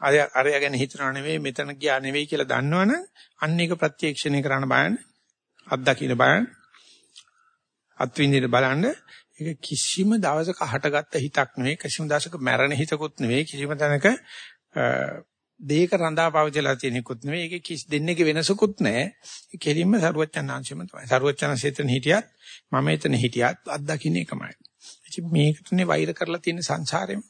අර අරය ගැන හිතනව නෙවෙයි මෙතන ගියා නෙවෙයි කියලා දන්නවනම් අන්න ඒක ප්‍රත්‍යක්ෂණය කරන්න බලන්න අත්දකින්න බලන්න අත්විඳින්න බලන්න. ඒක කිසිම දවසක හටගත්ත හිතක් නෙවෙයි කිසිම දවසක මැරෙන හිතකුත් නෙවෙයි කිසිම තැනක දෙයක රඳා පවතිලා තියෙනකුත් නෙවෙයි. ඒකේ කිසි දෙන්නේක වෙනසකුත් නැහැ. ඒ කෙලින්ම සරුවච්චන්ාංශෙම තමයි. සරුවච්චන්සෙතන හිටියත් මම එතන හිටියත් අත්දකින්න එකමයි. ඉතින් මේකටනේ වෛර කරලා තියෙන සංසාරෙම.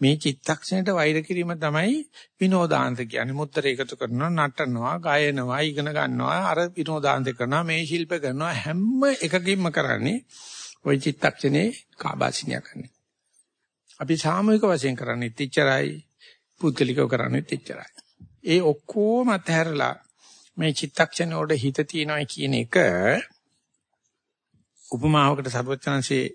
මේ චිත්තක්ෂණයට වෛර කිරීම තමයි විනෝදාන්ත කියන්නේ. මුත්තර එකතු කරනවා, නටනවා, ගායනවා, ඉගෙන ගන්නවා, අර විනෝදාන්ත කරනවා, මේ ශිල්ප කරනවා. හැම එකකින්ම කරන්නේ ওই චිත්තක්ෂණේ කාබාසිනිය කරන්නේ. අපි සාමූහික වශයෙන් කරන්නේ. තිච්චරයි, පුද්ගලිකව කරන්නේ තිච්චරයි. ඒ ඔක්කොම අතහැරලා මේ චිත්තක්ෂණ වල හිත තියනවා කියන එක උපමාවකට සර්වචනංශේ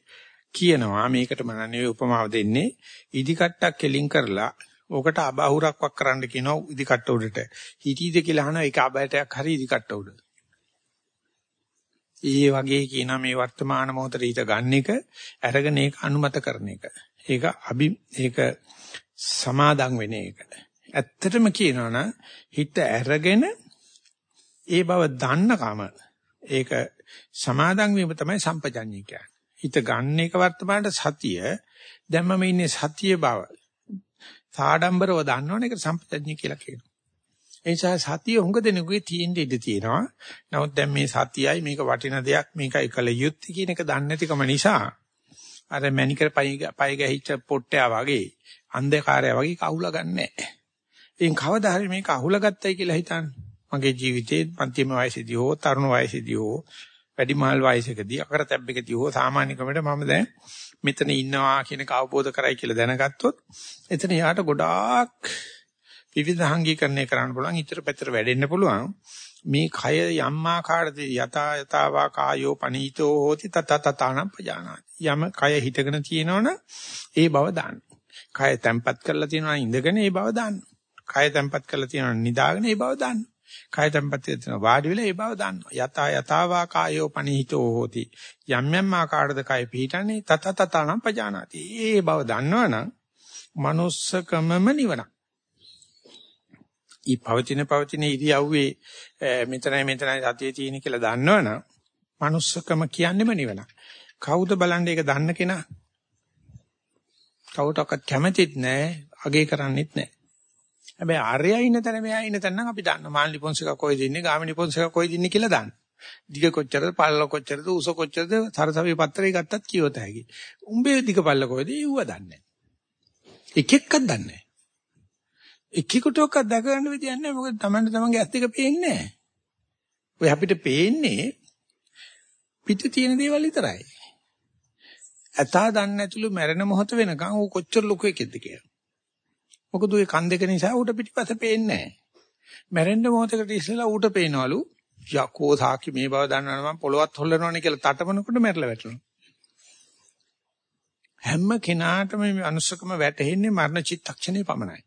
කියනවා. මේකට මම නෙවෙයි උපමාව දෙන්නේ. ඉදි කට්ටක් කෙලින් කරලා ඕකට අබහුරක් වක් කරන්න කියනවා ඉදි කට්ට උඩට. හිතීද කියලා අහනවා. ඒක අබයටයක් හරි ඉදි කට්ට උඩ. ඒ වගේ කියන මේ වර්තමාන මොහොතේ හිත ගන්න එක අරගෙන ඒක අනුමත කරන එක. ඒක අභි ඒක සමාදන් වෙන එක ඇත්තටම කියනවනම් හිත අරගෙන ඒ බව දන්නකම ඒක සමාදන් වීම තමයි සම්පජඤ්ඤය කියන්නේ හිත ගන්න එක වර්තමානට සතිය දැන් මම ඉන්නේ සතිය බව. සාඩම්බරව දන්නවනේ ඒක සම්පතඥය කියලා කියනවා. ඒ නිසා සතිය හුඟ දෙනෙකුගේ තියෙන්න ඉඩ තියෙනවා. නමුත් දැන් මේ සතියයි මේක වටින දෙයක් මේකයි කල යුත්තේ කියන එක දන්නේ නැතිකම නිසා අර මැනිකර පය ගැහිච්ච පොට්ටයා වගේ අන්ධකාරයා වගේ කවුලා ගන්නෑ. ඉතින් කවදා හරි මේක අහුලා ගත්තයි කියලා හිතන්න. මගේ ජීවිතේ මධ්‍යම වයසේදී හෝ තරුණ වයසේදී හෝ වැඩිමහල් වයසකදී අකරතැබ්බකදී හෝ සාමාන්‍ය ක්‍රමයට මම දැන් මෙතන ඉන්නවා කියන එක අවබෝධ කරයි කියලා දැනගත්තොත් එතන යාට ගොඩාක් විවිධාංගීකරණය කරන්න පුළුවන් ඉතර පැතර වැඩෙන්න පුළුවන් මේ කය යම් ආකාරදී යතා යතාවා කායෝ පනීතෝ හෝති තත තතානම් පජානාති යම කය හිටගෙන තියෙනවනම් ඒ බව දාන්න කය තැම්පත් කරලා තියෙනවා ඉඳගෙන ඒ බව දාන්න කය තැම්පත් කරලා තියෙනවා නිදාගෙන ඒ බව දාන්න කාය tempati දෙන වාඩි වෙලා ඒ බව දන්නවා. යතා යතාවා කායෝ පනිහිතෝ හෝති. යම් යම් ආකාරද කාය පිහිටන්නේ තත තතනම් පජානාති. ඒ බව දන්නවනම් manussකමම නිවන. ඊ පවතින පවතින ඉරියව්වේ මෙතනයි මෙතනයි සතියේ තියෙන කියලා දන්නවනම් manussකම කියන්නේම නිවන. කවුද බලන්නේ ඒක දන්න කෙනා? කවුටවත් කැමතිත් නැහැ, අගේ කරන්නෙත් නැහැ. හැබැයි ආර්යයා ඉන්න තැන මෙයා ඉන්න තැන නම් අපි දන්නවා. මාන්ලි පොන්සේක කොයිද ඉන්නේ, ගාමිණි පොන්සේක කොයිද ඉන්නේ කියලා දන්නවා. දිග කොච්චරද, පල්ල කොච්චරද, උස කොච්චරද, සරසවි පත්‍රය ගත්තත් කියවත හැකි. උඹේ දිග පල්ල කොයිද? ඌව දන්නේ එක එක්කක් දන්නේ නැහැ. එකෙකුටවත් දැක ගන්න විදියක් නැහැ. මොකද Tamanne Tamange ඇස් දෙක පේන්නේ නැහැ. ඔය අපිට පේන්නේ පිට තියෙන දේවල් විතරයි. ඇතා දන්නේ නැතුළු මැරෙන මොහොත වෙනකන් ඌ කොච්චර ලොකු එකෙක්ද කියලා. මොකද ඒ කන් දෙක නිසා ඌට පිටිපස්ස පේන්නේ නැහැ. මැරෙන්න මොහොතකට ඉස්සෙල්ලා ඌට පේනවලු යකෝ සාකි මේ බව දන්නවනම් මම පොළවත් හොල්ලනවනේ කියලා තටමනකොට මැරලා වැටෙනවා. හැම කෙනාටම මේ අනුස්සකම වැටෙන්නේ මරණ චිත්තක්ෂණේ පමණයි.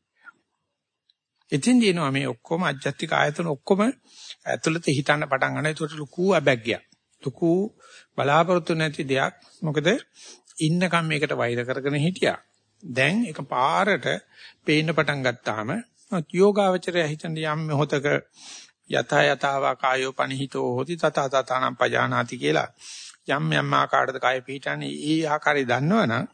ඉතින් දිනනවා මේ ඔක්කොම අජ්ජත්තික ආයතන ඔක්කොම ඇතුළත හිතන්න පටන් ගන්නවා. ඒකට ලুকু අබැග්ගයක්. ලুকු බලාපොරොත්තු නැති දෙයක්. මොකද ඉන්නකම් මේකට වෛර කරගෙන හිටියා. දැන් එක පාරට පේන්න පටන් ගත්තාම යෝගාවචරය හිතන යම් මොහතක යත යතාවා කායෝ පනිහිතෝ හොති තත තතනම් පජානාති කියලා යම් යම් ආකාරයකට කාය පිහිටන්නේ ඒ ආකාරය දන්නවනම්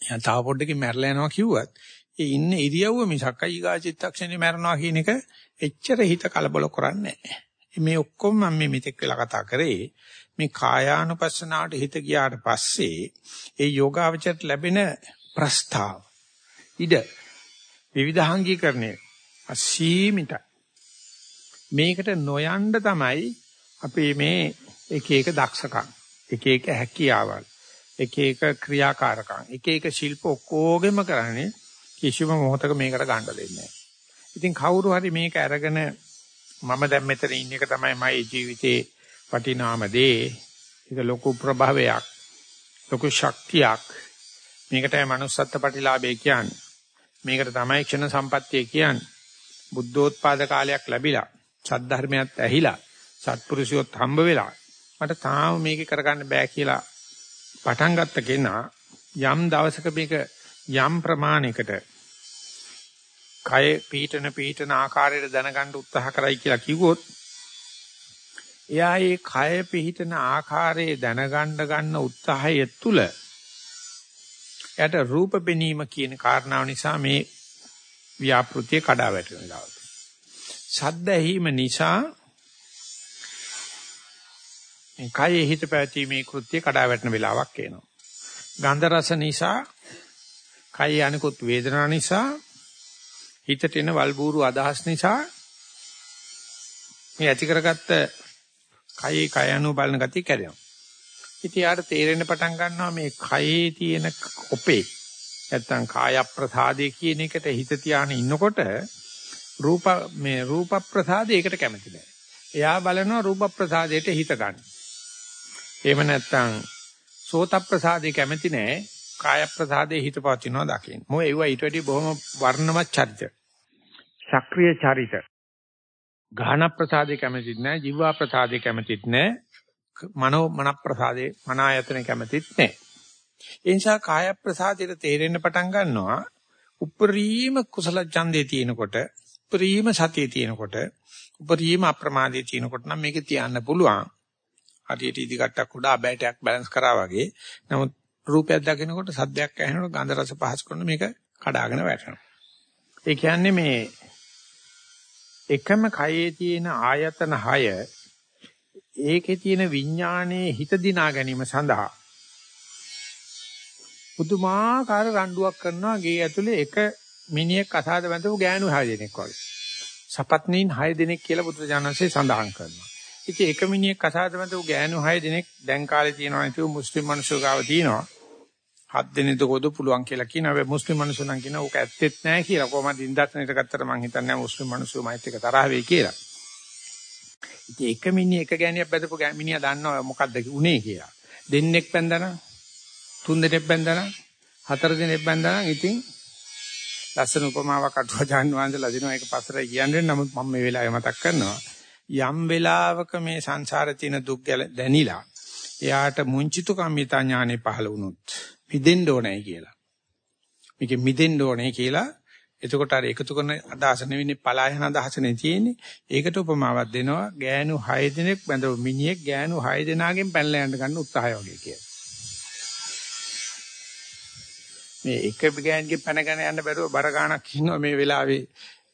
එයා තව පොඩ්ඩකින් මැරලා යනවා කිව්වත් ඒ ඉන්න ඉරියව්ව මිසක් ඊගා චිත්තක්ෂණේ මැරනවා කියන එක එච්චර හිත කලබල කරන්නේ නැහැ. මේ ඔක්කොම මම මේ මෙතෙක් වෙලා කතා කරේ මේ කායානුපස්සනාවට හිත ගියාට පස්සේ ඒ යෝගාවචරයට ලැබෙන ප්‍රස්තාව ඉඩ විවිධාංගීකරණය අසීමිතයි. මේකට නොයන්න තමයි අපි මේ එක එක දක්ෂකම් එක එක හැකියාවල් එක එක ක්‍රියාකාරකම් එක එක ශිල්ප ඔක්කොගෙම කරන්නේ කිසිම මොහොතක මේකට ගන්න දෙන්නේ නැහැ. ඉතින් කවුරු හරි මේක අරගෙන මම දැන් මෙතන ඉන්න එක තමයි මගේ ජීවිතේ වටිනාම දේ. ඒක ලොකු ප්‍රභාවයක්. ලොකු ශක්තියක්. මේකටයි manussත්ත්ව ප්‍රතිලාභය කියන්නේ. මේකට තමයි ක්ෂණ සම්පත්තිය කියන්නේ. බුද්ධෝත්පාද කාලයක් ලැබිලා, සද්ධර්මයක් ඇහිලා, සත්පුරුෂයොත් හම්බ වෙලා මට තාම මේක කරගන්න බෑ කියලා පටන් ගත්ත කෙනා යම් දවසක මේක යම් ප්‍රමාණයකට කය පීඨන පීඨන ආකාරයට දැනගන්න උත්සාහ කරයි කියලා කිව්වොත් එයා ඒ කය පිහිටන ආකාරයේ දැනගන්න ගන්න උත්සාහය තුළ එයාට රූප පෙනීම කියන කාරණාව නිසා මේ ව්‍යාපෘතිය කඩා වැටෙන දාවත. ශබ්ද ඇහිම නිසා මේ කයේ හිත පැවතීමේ කෘත්‍ය කඩා වැටෙන වෙලාවක් එනවා. ගන්ධ රස නිසා කයේ අනිකුත් වේදනා නිසා හිතට එන වල්බూరు අදහස් නිසා මේ ඇති කරගත්ත කයේ කය අනු බලන ගතිය කැඩෙනවා. ඉතින් යාට තේරෙන්න පටන් ගන්නවා මේ කයේ තියෙන ඔපේ නැත්තම් කාය ප්‍රසාදේ කියන එකට හිත තියාගෙන ඉන්නකොට රූප මේ රූප ප්‍රසාදේ ඒකට කැමති නැහැ. එයා බලනවා රූප ප්‍රසාදයට හිත ගන්න. එහෙම නැත්තම් සෝත ප්‍රසාදේ කැමති නැහැ. කාය ප්‍රසාදේ හිත පවතිනවා දකින්න. මොකද ඒවා ඊට වැඩි බොහොම වර්ණමත් චරිත. සක්‍රීය චරිත. ගාහන ප්‍රසාදේ කැමතිත් නැහැ. ජීවා ප්‍රසාදේ කැමතිත් නැහැ. මනෝ මන ප්‍රසාදේ මන ආයතන කැමතිත් නැහැ. ඒ නිසා කාය ප්‍රසාදයට තේරෙන්න පටන් ගන්නවා උපරිම කුසල ඡන්දේ තියෙනකොට උපරිම සතියේ තියෙනකොට උපරිම අප්‍රමාදයේ තියෙනකොට නම් මේක තියන්න පුළුවන්. හරියට ඉදිකටක් උඩ අබෑටයක් බැලන්ස් කරා වගේ. නමුත් රූපයක් දකිනකොට සද්දයක් ඇහෙනකොට ගන්ධ රස පහස් කරන මේක කඩාගෙන වැටෙනවා. ඒ කියන්නේ මේ එකම කයේ තියෙන ආයතන 6 ඒකේ තියෙන විඥානයේ හිත දිනා ගැනීම සඳහා පුදුමාකාර රණ්ඩුවක් කරනවා ගේ ඇතුලේ එක මිනිහෙක් අසාද බඳපු ගෑනු 6 දෙනෙක් වගේ. සපත්නීන් 6 දෙනෙක් කියලා බුදුජානන්සේ සඳහන් කරනවා. ඉතින් එක මිනිහෙක් අසාද බඳපු ගෑනු 6 දෙනෙක් දැන් කාලේ තියෙනවා නේද මුස්ලිම් මිනිස්සු ගාව තියෙනවා. හත් දෙනෙකුද පුළුවන් කියලා කියන හැබැයි මුස්ලිම් මිනිස්සු නම් කියන ඕක ඇත්තෙත් නැහැ කියලා කොහොමද ඉන්දස්නේට ගත්තට මං හිතන්නේ මුස්ලිම් මිනිස්සු මයිත් එක තරහ වෙයි කියලා. ඉතින් එක මිනිහ එක ගෑණියක් බැදපු මිනිහා දන්නවා මොකද්ද උනේ කියලා. දෙන්නෙක් බැඳනා තුන් දෙනෙක් බැඳනා හතර දෙනෙක් බැඳනා ඉතින් ලස්සන උපමාවක් අටුවාචාන් වහන්සේලා දිනවා ඒක පස්සට කියන්නේ නමුත් මම මේ වෙලාවේ මතක් කරනවා යම් වෙලාවක මේ සංසාරේ තියෙන දුක් දැනිලා එයාට මුංචිතු කම්මිතා ඥානෙ පහළ වුණොත් මිදෙන්න ඕනේ කියලා. මේක මිදෙන්න ඕනේ කියලා එතකොට අර එකතු කරන අදහස නෙවෙයි පලායන අදහසනේ තියෙන්නේ. ඒකට උපමාවක් දෙනවා ගෑනු 6 දිනක් බඳව මිනිහෙක් ගෑනු 6 දෙනාගෙන් පැනලා යන්න ගන්න උත්සාහය වගේ කියලා. මේ එක ගෑනකින් පැනගෙන යන්න බැරුව බර ගාණක් ඉන්නවා මේ වෙලාවේ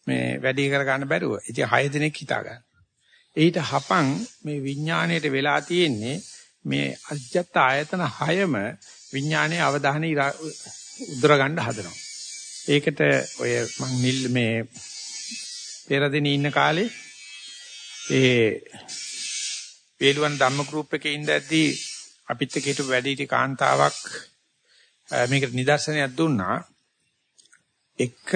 මේ වැඩි කර ගන්න බැරුව. ඉතින් 6 දිනක් හිතා ගන්න. ඊට හපන් මේ විඥාණයට වෙලා තියෙන්නේ මේ අජ්ජත් ආයතන 6ම විඥානයේ අවධානය උද්දර ගන්න හදනවා. ඒකට ඔය මං නිල් මේ පෙරදින ඉන්න කාලේ ඒ වේලුවන් ධම්ම ගෲප් එකේ ඉඳද්දී අපිත් එක්ක හිටපු වැඩිහිටි කාන්තාවක් මේකට නිදර්ශනයක් දුන්නා. එක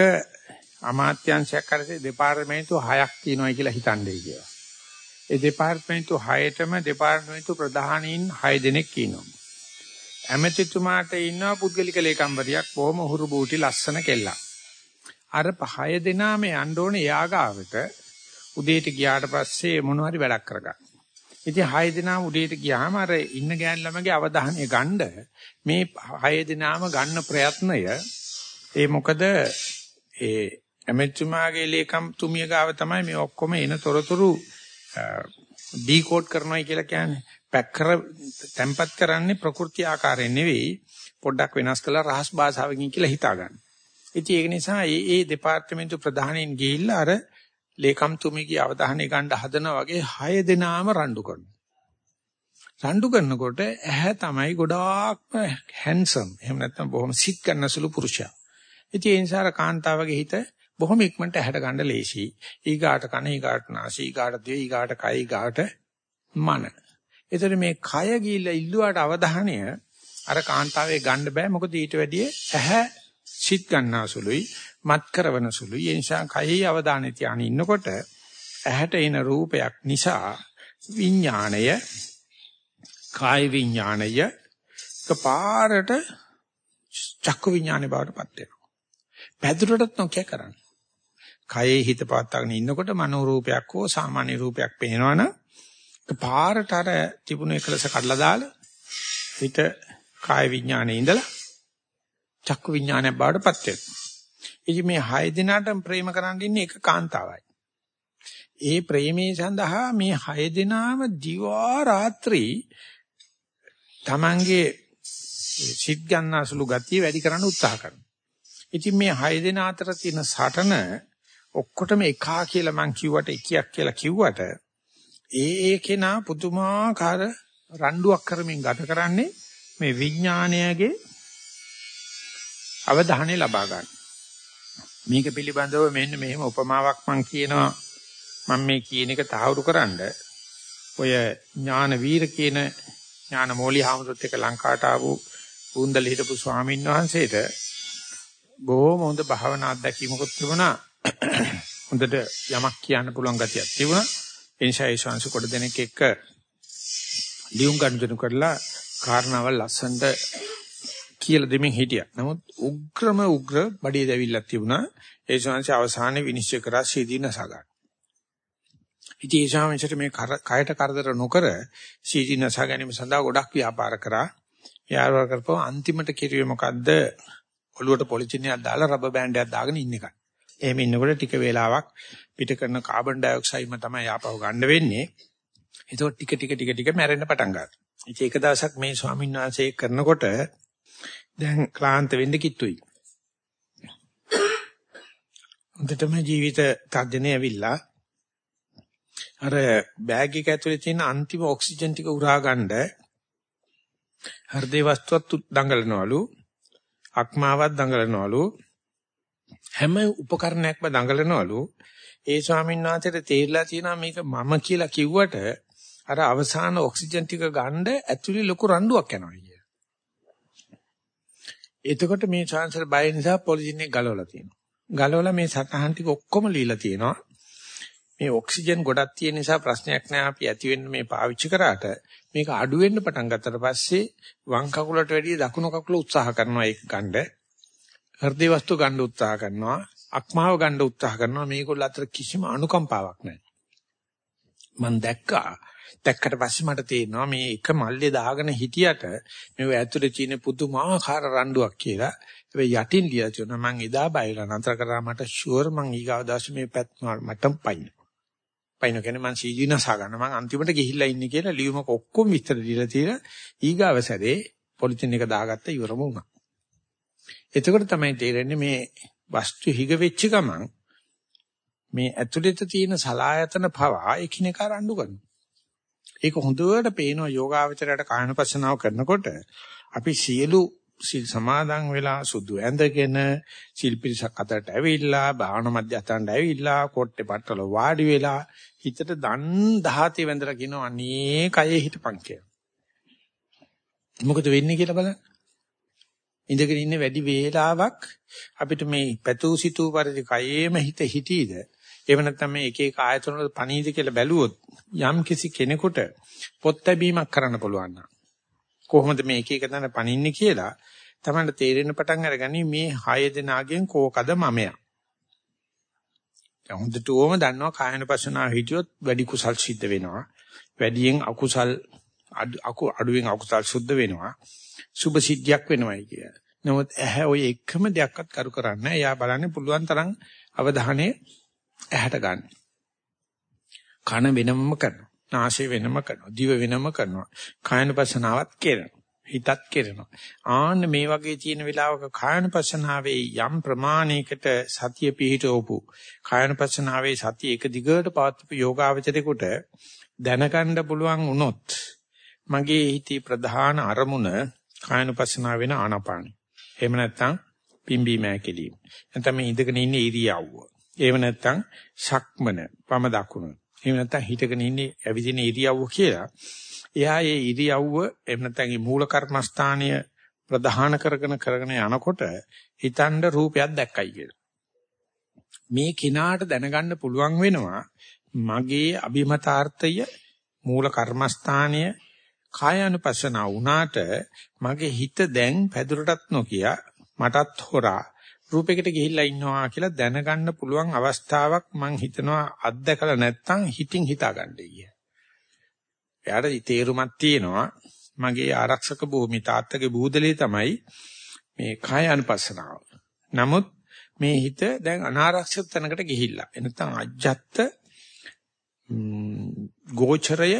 අමාත්‍යංශයක් කරේ දෙපාර්තමේන්තු 6ක් තියෙනවා කියලා හිතන්නේ කියලා. ඒ දෙපාර්තමේන්තු 6ටම දෙපාර්තමේන්තු ප්‍රධානීන් 6 දෙනෙක් ඉන්නවා. ඇමතිතුමාට ඉන්නවා පුද්ගලික ලේකම්වරියක් බොහොම හුරු බූටි ලස්සන කෙල්ලක්. අර පහය දෙනාම යන්න ඕනේ යාගාවට උදේට ගියාට පස්සේ මොන හරි වැඩක් කරගන්න. ඉතින් හය දෙනාම උදේට ගියාම අර ඉන්න ගෑන් ළමගේ අවධානය ගන්න මේ හය දෙනාම ගන්න ප්‍රයත්නය ඒ මොකද ඒ ඇමතිතුමාගේ ලේකම් තුමිය ගාව තමයි මේ ඔක්කොම එන තොරතුරු ඩීකෝඩ් කරනවා කියලා කියන්නේ. පැක් කර tempat කරන්නේ ප්‍රകൃති ආකාරයෙන් නෙවෙයි පොඩ්ඩක් වෙනස් කරලා රහස් භාෂාවකින් කියලා හිතා ගන්න. ඉතින් ඒක නිසා මේ මේ දෙපාර්තමේන්තු ප්‍රධානීන් ගිහිල්ලා අර ලේකම්තුමියගේ අවධානය ගන්න හදනා වගේ 6 දෙනාම රණ්ඩු කරනවා. රණ්ඩු කරනකොට ඇහැ තමයි ගොඩාක්ම හැන්සම්. එහෙම නැත්නම් බොහොම සිත් ගන්නසුළු පුරුෂයා. ඉතින් ඒ නිසා කාන්තාවගේ හිත බොහොම ඉක්මනට ඇහැට ගන්න ලේසි. ඊගාට කන ඊගාට නාසය ඊගාට දිව ඊගාට කය ඊගාට මන. ඒතර මේ කය ගිහිල්ලා ඉල්ලුවාට අවධානය අර කාන්තාවේ ගන්න බෑ මොකද ඊට වැඩිය ඇහැ සිත් ගන්නසුළුයි මත් කරවන සුළුයි ඒ නිසා කයෙහි අවධානය තියාගෙන ඉන්නකොට ඇහැට එන රූපයක් නිසා විඥාණය කාය විඥාණය කපාරට චක්කු විඥානේ බවටපත් වෙනවා පැදුරටත් නොකිය කරන්නේ කයෙහි හිත පවත්වාගෙන ඉන්නකොට මනෝ රූපයක් හෝ සාමාන්‍ය රූපයක් පේනවනම් පාරට අර තිබුණු එකලස කඩලා දාලා හිත කාය විඥානේ ඉඳලා චක්කු විඥානය බාඩපත් වෙනවා. ඉතින් මේ හය දිනාටම ප්‍රේම කරන් ඉන්නේ එක කාන්තාවයි. ඒ ප්‍රේමයේ සඳහා මේ හය දිනාම දිවා රාත්‍රී Tamange සිත් ගන්නසලු ගතිය වැඩි කරන්න උත්සාහ කරනවා. ඉතින් මේ හය දිනා අතර තියෙන සටන ඔක්කොටම එකා කියලා මං කිව්වට එකියක් කියලා කිව්වට ඒ ඒ කෙනා පුදුමාකාර රණ්ඩුවක් කරමින් ගත කරන්නේ මේ විඥානයගේ අවධානය ලබා ගන්න. මේක පිළිබඳව මෙන්න මෙහෙම උපමාවක් මම කියනවා මම මේ කියන එක තහවුරු කරන්න ඔය ඥාන වීර කියන ඥාන මෝලි හාමුදුරුවෝ එක්ක ලංකාවට ආපු බුන්දල හිටපු ස්වාමීන් වහන්සේට බොහොම හොඳ භාවනා අත්දැකීමකුත් තිබුණා. හොඳට යමක් කියන්න පුළුවන් ගතියක් තිබුණා. එනිසා ඒ ශාංශ කොට දෙනෙක් එක්ක ලියුම් ගන්නු කරලා කාරණාවල් ලස්සනට කියලා දෙමින් හිටියා. නමුත් උග්‍රම උග්‍ර බඩේ දැවිල්ලක් තිබුණා. ඒ ශාංශ අවසානයේ විනිශ්චය කරා සීදී නසගන්න. ඉතින් ඒ ශාංශයට මේ කයට කරදර නොකර සීදී නස ගැනීම සඳහා ගොඩක් ව්‍යාපාර කරා. යාර කරපුව අන්තිමට කිරුවේ මොකද්ද? ඔළුවට පොලිචිනියක් දාලා රබර් බෑන්ඩයක් දාගෙන ඉන්න එකයි. එහෙම ඉන්නකොට ටික වේලාවක් පිට කරන කාබන් ඩයොක්සයිඩ්ම තමයි ආපහු ගන්න වෙන්නේ. ඒකෝ ටික ටික ටික ටික මැරෙන්න පටන් ගන්නවා. ඉතින් එක දවසක් මේ ස්වාමීන් වහන්සේ කරනකොට දැන් ක්ලාන්ත වෙන්න කිට්ටුයි. හොඳටම ජීවිත තර්ජනේ ඇවිල්ලා අර බෑග් එක ඇතුලේ තියෙන අන්තිම ඔක්සිජන් ටික උරා ගන්න හෘදේ වස්තුවත් දඟලනවලු අක්මාවක් දඟලනවලු හැම උපකරණයක්ම දඟලනවලු ඒ ස්වාමීන් වහන්සේට තේරිලා තියෙනවා මේක මම කියලා කිව්වට අර අවසාන ඔක්සිජන් ටික ගන්න ඇතුලේ ලොකු රණ්ඩුවක් යනවා කිය. එතකොට මේ චාන්සර් බය නිසා පොලිසියෙන් ගලවලා තියෙනවා. ගලවලා මේ සටහන් ටික ඔක්කොම লীලා තියෙනවා. මේ ඔක්සිජන් ගොඩක් තියෙන නිසා ප්‍රශ්නයක් නෑ අපි ඇති වෙන්න මේ පාවිච්චි කරාට මේක අඩු වෙන්න පටන් ගත්තට පස්සේ වම් කකුලට වැඩිය දකුණු කකුල උත්සාහ කරනවා ඒක ගන්න. හෘද වස්තු ගන්න උත්සාහ කරනවා. අක්මාව ගන්න උත්සාහ කරනවා. මේගොල්ල අතර කිසිම අනුකම්පාවක් නැහැ. මම දැක්කා. දැක්කට පස්සේ මට තේරෙනවා මේ එක මල්ලේ දාගෙන හිටියට මේ ඇතුලේ තියෙන පුදුමාකාර රණ්ඩුවක් කියලා. හැබැයි යටින් ලියලා තියෙනවා මම එදා බයලා නතර කරා මට ෂුවර් මං ඊගාව දාසේ මේ පැත් මටම පයින්. පයින් කියන්නේ මං සීජිනසා ගන්න මං අන්තිමට ගිහිල්ලා ඉන්නේ කියලා ලියුමක ඔක්කොම විස්තර දීලා තියලා ඊගාව සැරේ පොලිතින් එක දාගත්ත ඉවරම වුණා. එතකොට තමයි තේරෙන්නේ මේ වස්තු හිග වෙච්ච ගමන් මේ ඇතුළත තියෙන සලායතන පවා එකිනෙකා රණ්ඩු කරනවා. ඒක හොඳට පේනවා යෝගාවචරයට කායනපස්සනාව කරනකොට අපි සියලු සිල් සමාදන් වෙලා සුදු ඇඳගෙන සිල් පිරිසක් අතරට ඇවිල්ලා භාවනා මධ්‍යස්ථානට ඇවිල්ලා කොට්ටේ පట్టල වාඩි වෙලා හිතට දන් දහතේ වැඳලා කියනවා අනේ කයේ හිටපන් කියලා. මොකද වෙන්නේ කියලා බලන්න. ඉඳගෙන ඉන්න වැඩි වේලාවක් අපිට මේ පැතූ සිතූ පරිදි කයේම හිත හිටීද එහෙම නැත්නම් මේ එක එක ආයතන වල පණීද කියලා බැලුවොත් යම් කිසි කෙනෙකුට පොත් ලැබීමක් කරන්න පුළුවන් නම් කොහොමද මේ එක එක දන පනින්නේ කියලා තමයි තේරෙන පටන් අරගන්නේ මේ හය දෙනාගෙන් කෝකද මමයා. දැන් හොඳට ඕම දන්නවා කායන පස්සනා හිටියොත් වැඩි කුසල් සිද්ධ වෙනවා. වැඩියෙන් අකුසල් අඩුවෙන් අකුසල් සුද්ධ වෙනවා. සුභ සිද්ධියක් වෙනවයි කිය. නමුත් ඇහැ ඔය එකම දෙයක්වත් කරු කරන්නේ නැහැ. එයා බලන්නේ පුළුවන් තරම් අවධානය ඇහැට ගන්න. කන වෙනමම කරනවා. නාසය වෙනම කරනවා. දිව වෙනම කරනවා. කායනපසනාවත් කරනවා. හිතත් කරනවා. ආන්න මේ වගේ තියෙන වෙලාවක කායනපසනාවේ යම් ප්‍රමාණයකට සතිය පිහිටවපු කායනපසනාවේ සතිය එක දිගට පවත්වපු යෝගාවචරේකට දැනගන්න පුළුවන් වුණොත් මගේ හිතේ ප්‍රධාන අරමුණ කායනපසනාව වෙන ආනාපානයි. එහෙම නැත්නම් පිම්බීම ඇකිලිම. නැත්නම් මේ ඉඳගෙන ඉන්න ඉරියව්ව. එහෙම නැත්නම් ශක්මන වම දකුණ. එහෙම නැත්නම් හිටගෙන ඉන්නේ ඇවිදින ඉරියව්ව කියලා. එයා ඒ ඉරියව්ව එහෙම නැත්නම් මේ මූල කර්මස්ථානීය ප්‍රධාන කරගෙන කරගෙන යනකොට හිතන්න රූපයක් දැක්කයි කියලා. මේ කිනාට දැනගන්න පුළුවන් වෙනවා මගේ අභිමතාර්ථය මූල කර්මස්ථානීය කායानुපස්සනා වුණාට මගේ හිත දැන් පැදුරටත් නොකිය මටත් හොරා රූපයකට ගිහිල්ලා ඉන්නවා කියලා දැනගන්න පුළුවන් අවස්ථාවක් මං හිතනවා අත්දකලා නැත්තම් හිතින් හිතාගන්නයි කිය. එයාට තේරුමක් තියෙනවා මගේ ආරක්ෂක භූමි තාත්තගේ බූදලේ තමයි මේ කාය අනුපස්සනාව. නමුත් මේ හිත දැන් අනාරක්ෂිත තැනකට ගිහිල්ලා. එනතම් අජ්ජත් ගෝචරය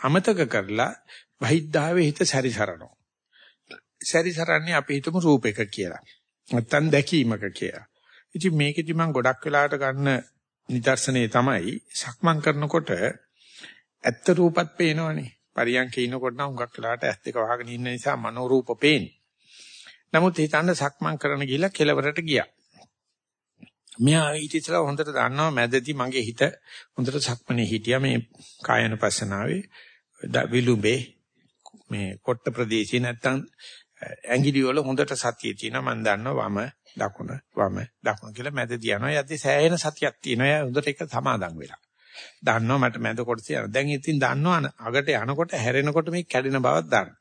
අමතක කරලා වහිද්දාවේ හිත සැරිසරනවා. සැරිසරන්නේ අපි හිතමු රූපයක කියලා. නැත්තම් දැකීමක කියලා. ඉතින් මේකෙදි මම ගොඩක් වෙලාවට ගන්න නිදර්ශනය තමයි සක්මන් කරනකොට ඇත්ත රූපත් පේනවනේ. පරියන්කේ ඉනකොට නම් හුඟක් වෙලාවට ඇස් දෙක වහගෙන ඉන්න නිසා මනෝ රූප පේන්නේ. නමුත් හිතන්න සක්මන් කරන ගිහිල්ලා කෙලවරට ගියා. මෙයා ඊට ඉස්සලා හොඳට දන්නවා මැදදී මගේ හිත හොඳට සක්මනේ හිටියා මේ කායනපස්සනාවේ විලුඹේ මේ කොට්ට ප්‍රදේශේ නැත්තම් ඇඟිලි වල හොඳට සතිය තියෙනවා. මම දන්නවා වම දකුණ වම දකුණ කියලා මැදදී යනවා යද්දී සෑහෙන සතියක් තියෙනවා. එයා හොඳට ඒක සමාදන් වෙලා. දන්නවා මට මැද කොටස යනවා දැන් ඉතින් දන්නවා අගට යනකොට හැරෙනකොට මේ කැඩෙන බවක් දන්නවා.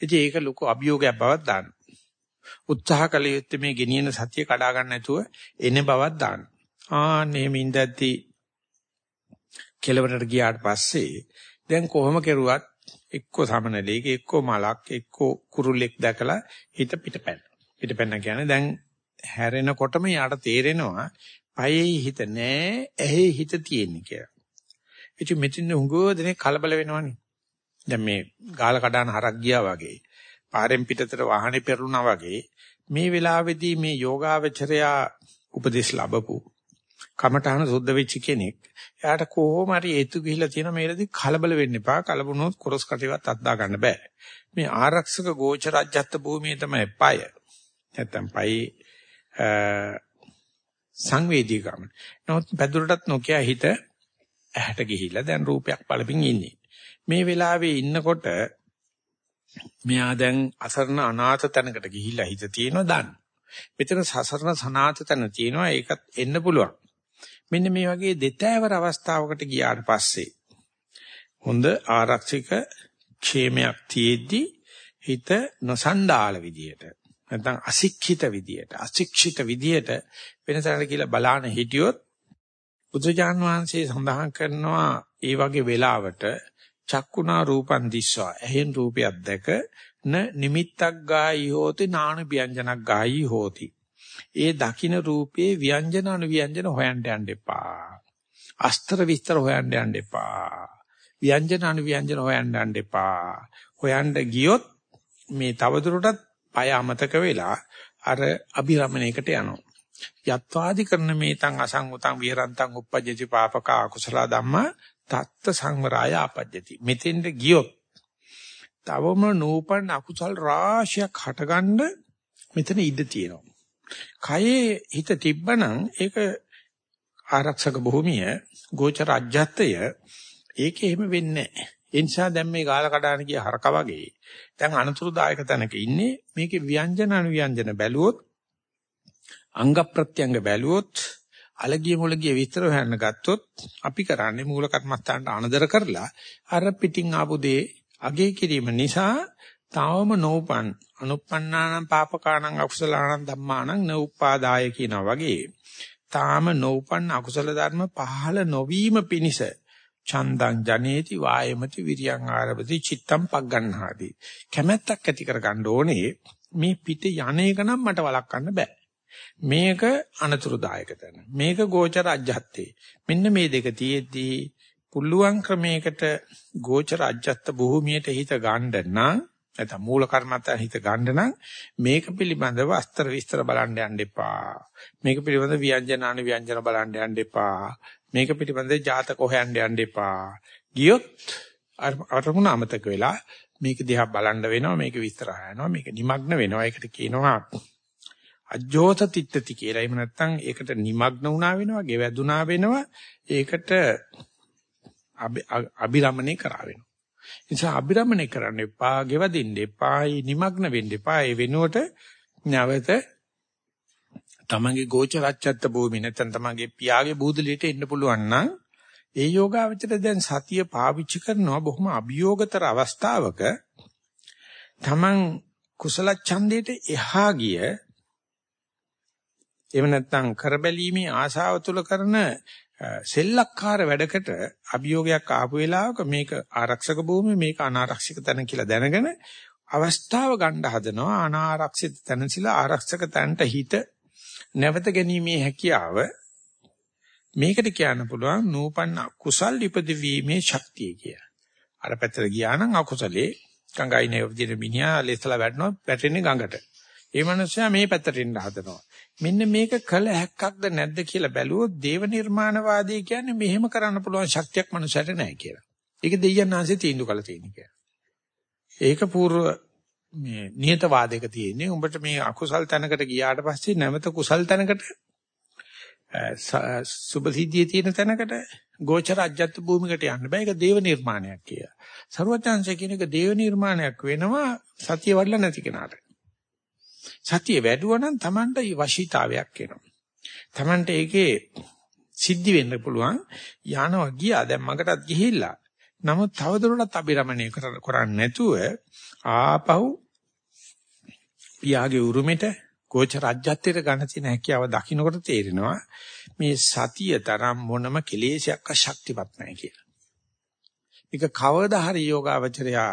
ඉතින් ඒක ලොකු අභියෝගයක් බවක් දන්නවා. උත්සාහ කළ යුත්තේ මේ ගෙනියන සතිය කඩා ගන්න නැතුව එන බවක් දන්නවා. ආන්නේ මින්දැද්දී කෙලවරට ගියාට පස්සේ දැන් කොහොම කෙරුවත් එක්ක සමනලයක එක්ක මලක් එක්ක කුරුල්ලෙක් දැකලා හිත පිටපැන්න. පිටපැන්න කියන්නේ දැන් හැරෙනකොටම යාට තේරෙනවා පයේ හිත නෑ ඇහි හිත තියෙන්නේ කියලා. ඉතින් මෙතින් උංගෝ දෙනේ කලබල වෙනවනේ. දැන් මේ ගාල කඩන හරක් ගියා වගේ පාරෙන් පිටතට වාහනේ පෙරළුණා වගේ මේ වෙලාවේදී මේ යෝගාවචරයා උපදේශ ලැබපු කමඨහන සුද්ධ වෙච්ච කෙනෙක්. එයාට කොහොම හරි හේතු ගිහිලා තියෙන මේලදී කලබල වෙන්න එපා. කලබුනොත් කොරස් කටේවත් අත්දා ගන්න බෑ. මේ ආරක්ෂක ගෝචරජ්‍යත් භූමිය තමයි පය. නැත්තම් පයි සංවේදීකම. නමුත් පැදුරටත් නොකිය හිත ඇහැට ගිහිලා දැන් රූපයක් බලමින් ඉන්නේ. මේ වෙලාවේ ඉන්නකොට මෙයා දැන් අසරණ අනාථ තැනකට ගිහිල්ලා හිත තියෙනවා දන්න. මෙතන සසරණ සනාථ තැන තියෙනවා. ඒකත් එන්න පුළුවන්. මෙන්න මේ වගේ දෙතෑවර අවස්ථාවකට ගියාට පස්සේ හොඳ ආරක්ෂක ക്ഷേමයක් තියෙද්දි හිත නොසන්ඩාල විදියට නැත්නම් අශික්ෂිත විදියට අශික්ෂිත විදියට වෙනසකට කියලා බලාන හිටියොත් බුදුජාන් වහන්සේ සඳහන් කරනවා ඒ වගේ වෙලාවට චක්කුණා රූපං දිස්වා. එහෙන් රූපයක් දැක න නිමිත්තක් ගායි හෝති නාන ව්‍යංජනක් ගායි හෝති. ඒ දකින්න රූපේ ව්‍යංජන අනුව්‍යංජන හොයන්න යන්න එපා. අස්තර විස්තර හොයන්න යන්න එපා. ව්‍යංජන අනුව්‍යංජන හොයන්න යන්න එපා. හොයන්න ගියොත් මේ තවදුරටත් පය අමතක වෙලා අර අභිරමණයකට යනවා. යත්වාදි කරන මේතං අසංගතං විහරන්තං uppajjati papaka akusala dhamma තත්ත සංවරාය ආපජ්ජති. මෙතෙන්ට ගියොත් තවම නූපන් අකුසල් රාශියක් හටගන්න මෙතන ඉඩ තියෙනවා. කයේ හිත තිබ්බනම් ඒක ආරක්ෂක භූමිය ගෝචර අජ්‍යත්තය ඒකේ එහෙම වෙන්නේ නැහැ. ඒ නිසා දැන් මේ ගාල කඩාන ගිය හරක වගේ දැන් අනතුරුදායක තැනක ඉන්නේ මේකේ ව්‍යංජන අනුව්‍යංජන බැලුවොත් අංග ප්‍රත්‍යංග බැලුවොත් අලගිය මුලගිය විස්තර හොයන්න ගත්තොත් අපි කරන්නේ මූල කර්මස්ථානට අනදර කරලා අර පිටින් ආපු දේ අගේ කිරීම නිසා තාවම නෝපන්. අනුප්පන්නානම් පාපකානම් අකුසලානම් ධම්මානම් නෝපාදාය කියනවා වගේ. තාම නෝපන් අකුසල ධර්ම පහළ නොවීම පිණිස චන්දං ජනේති වායමති විරියං ආරබති චිත්තම් පග්ගණ්හාති. කැමැත්තක් ඇති කර ගන්න ඕනේ මේ පිට යන්නේක නම් මට වළක්වන්න බෑ. මේක අනතුරුදායක තැන. මේක ගෝචර අජ්ජත්තේ මෙන්න මේ දෙක තියෙද්දී පුළුවන් ක්‍රමයකට ගෝචර අජ්ජත්ත භූමියට හිත ගන්න නම් නැත්නම් මූල කර්මත්තන් හිත ගන්න නම් මේක පිළිබඳව අස්තර විස්තර බලන්න යන්න එපා. මේක පිළිබඳව ව්‍යංජන අනු ව්‍යංජන බලන්න යන්න එපා. මේක පිළිබඳව ජාතක හොයන්න යන්න එපා. ගියොත් අරමුණ අමතක වෙලා මේක දිහා බලන්න වෙනවා මේක විස්තර හොයනවා මේක নিমগ্ন වෙනවා ඒකට කියනවා අජෝත තිත්තති කියලා. එහෙම නැත්නම් ඒකට নিমগ্ন වුණා වෙනවා, ගෙවැදුනා වෙනවා. ඒකට අබිරමණය කරා වෙනවා. නිසා අබිරමණය කරන්න එපා, ගෙවදින්න එපා, නිමග්න වෙන්න එපා. ඒ වෙනුවට නැවත තමන්ගේ ගෝචරච්ඡත්ත භූමි නැත්නම් තමන්ගේ පියාගේ බූදලියට එන්න පුළුවන් නම් ඒ යෝගාවචර දැන් සතිය පාවිච්චි කරනවා බොහොම අභියෝගතර අවස්ථාවක තමන් කුසල ඡන්දයට එහා ගිය එහෙම නැත්නම් කරබැලීමේ ආශාව තුල කරන සෙල්ලක්කාර වැඩකට අභියෝගයක් ආපු වෙලාවක මේක ආරක්ෂක භූමිය මේක අනාරක්ෂිත තැන කියලා දැනගෙන අවස්ථාව ගන්න හදනවා අනාරක්ෂිත තැනසිලා ආරක්ෂක තැනට හිත නැවත ගැනීමේ හැකියාව මේකට කියන්න පුළුවන් නූපන්න කුසල් ඉපදවීමේ ශක්තිය කිය. අර පැත්තට ගියා නම් අකුසලේ ගංගායිනේ විදිහට මිනිහා ලෙසලා වැටෙනවා වැටෙන්නේ ගඟට. ඒ මනුස්සයා මේ පැත්තට එන්න හදනවා. මෙන්න මේක කළ හැක්කක්ද නැද්ද කියලා බැලුවොත් දේව නිර්මාණවාදී කියන්නේ මෙහෙම කරන්න පුළුවන් ශක්තියක් මනුස්සයට නැහැ කියලා. ඒක දෙයයන් ආංශේ තීන්දුව කළ තියෙන කියලා. ඒක పూర్ව මේ නියත වාදයක තියෙන්නේ. උඹට මේ අකුසල් තැනකට ගියාට පස්සේ නැවත කුසල් තැනකට සුභසිද්ධියේ තියෙන තැනකට ගෝචර අජ්ජත් භූමිකට යන්න බෑ. ඒක දේව නිර්මාණයක් කියලා. සරුවත්‍යංශ කියන එක දේව නිර්මාණයක් වෙනවා සතිය වඩලා නැති කෙනාට. සතිය වැඩුවා නම් Tamanට වශීතාවයක් එනවා. Tamanට ඒකේ සිද්ධි වෙන්න පුළුවන් යනවා ගියා දැන් මගටත් ගිහිල්ලා. නමුත් තවදුරටත් අබිරමණය කරන්නේ නැතුව ආපහු පියාගේ උරුමෙට කෝච රාජ්‍යත්වයට ගන්න තියෙන හැකියාව දකින්නකොට තේරෙනවා මේ සතිය තරම් මොනම කෙලෙසයක් අශක්තිවත් නැහැ කියලා. ඒක කවදා හරි යෝගාවචරයා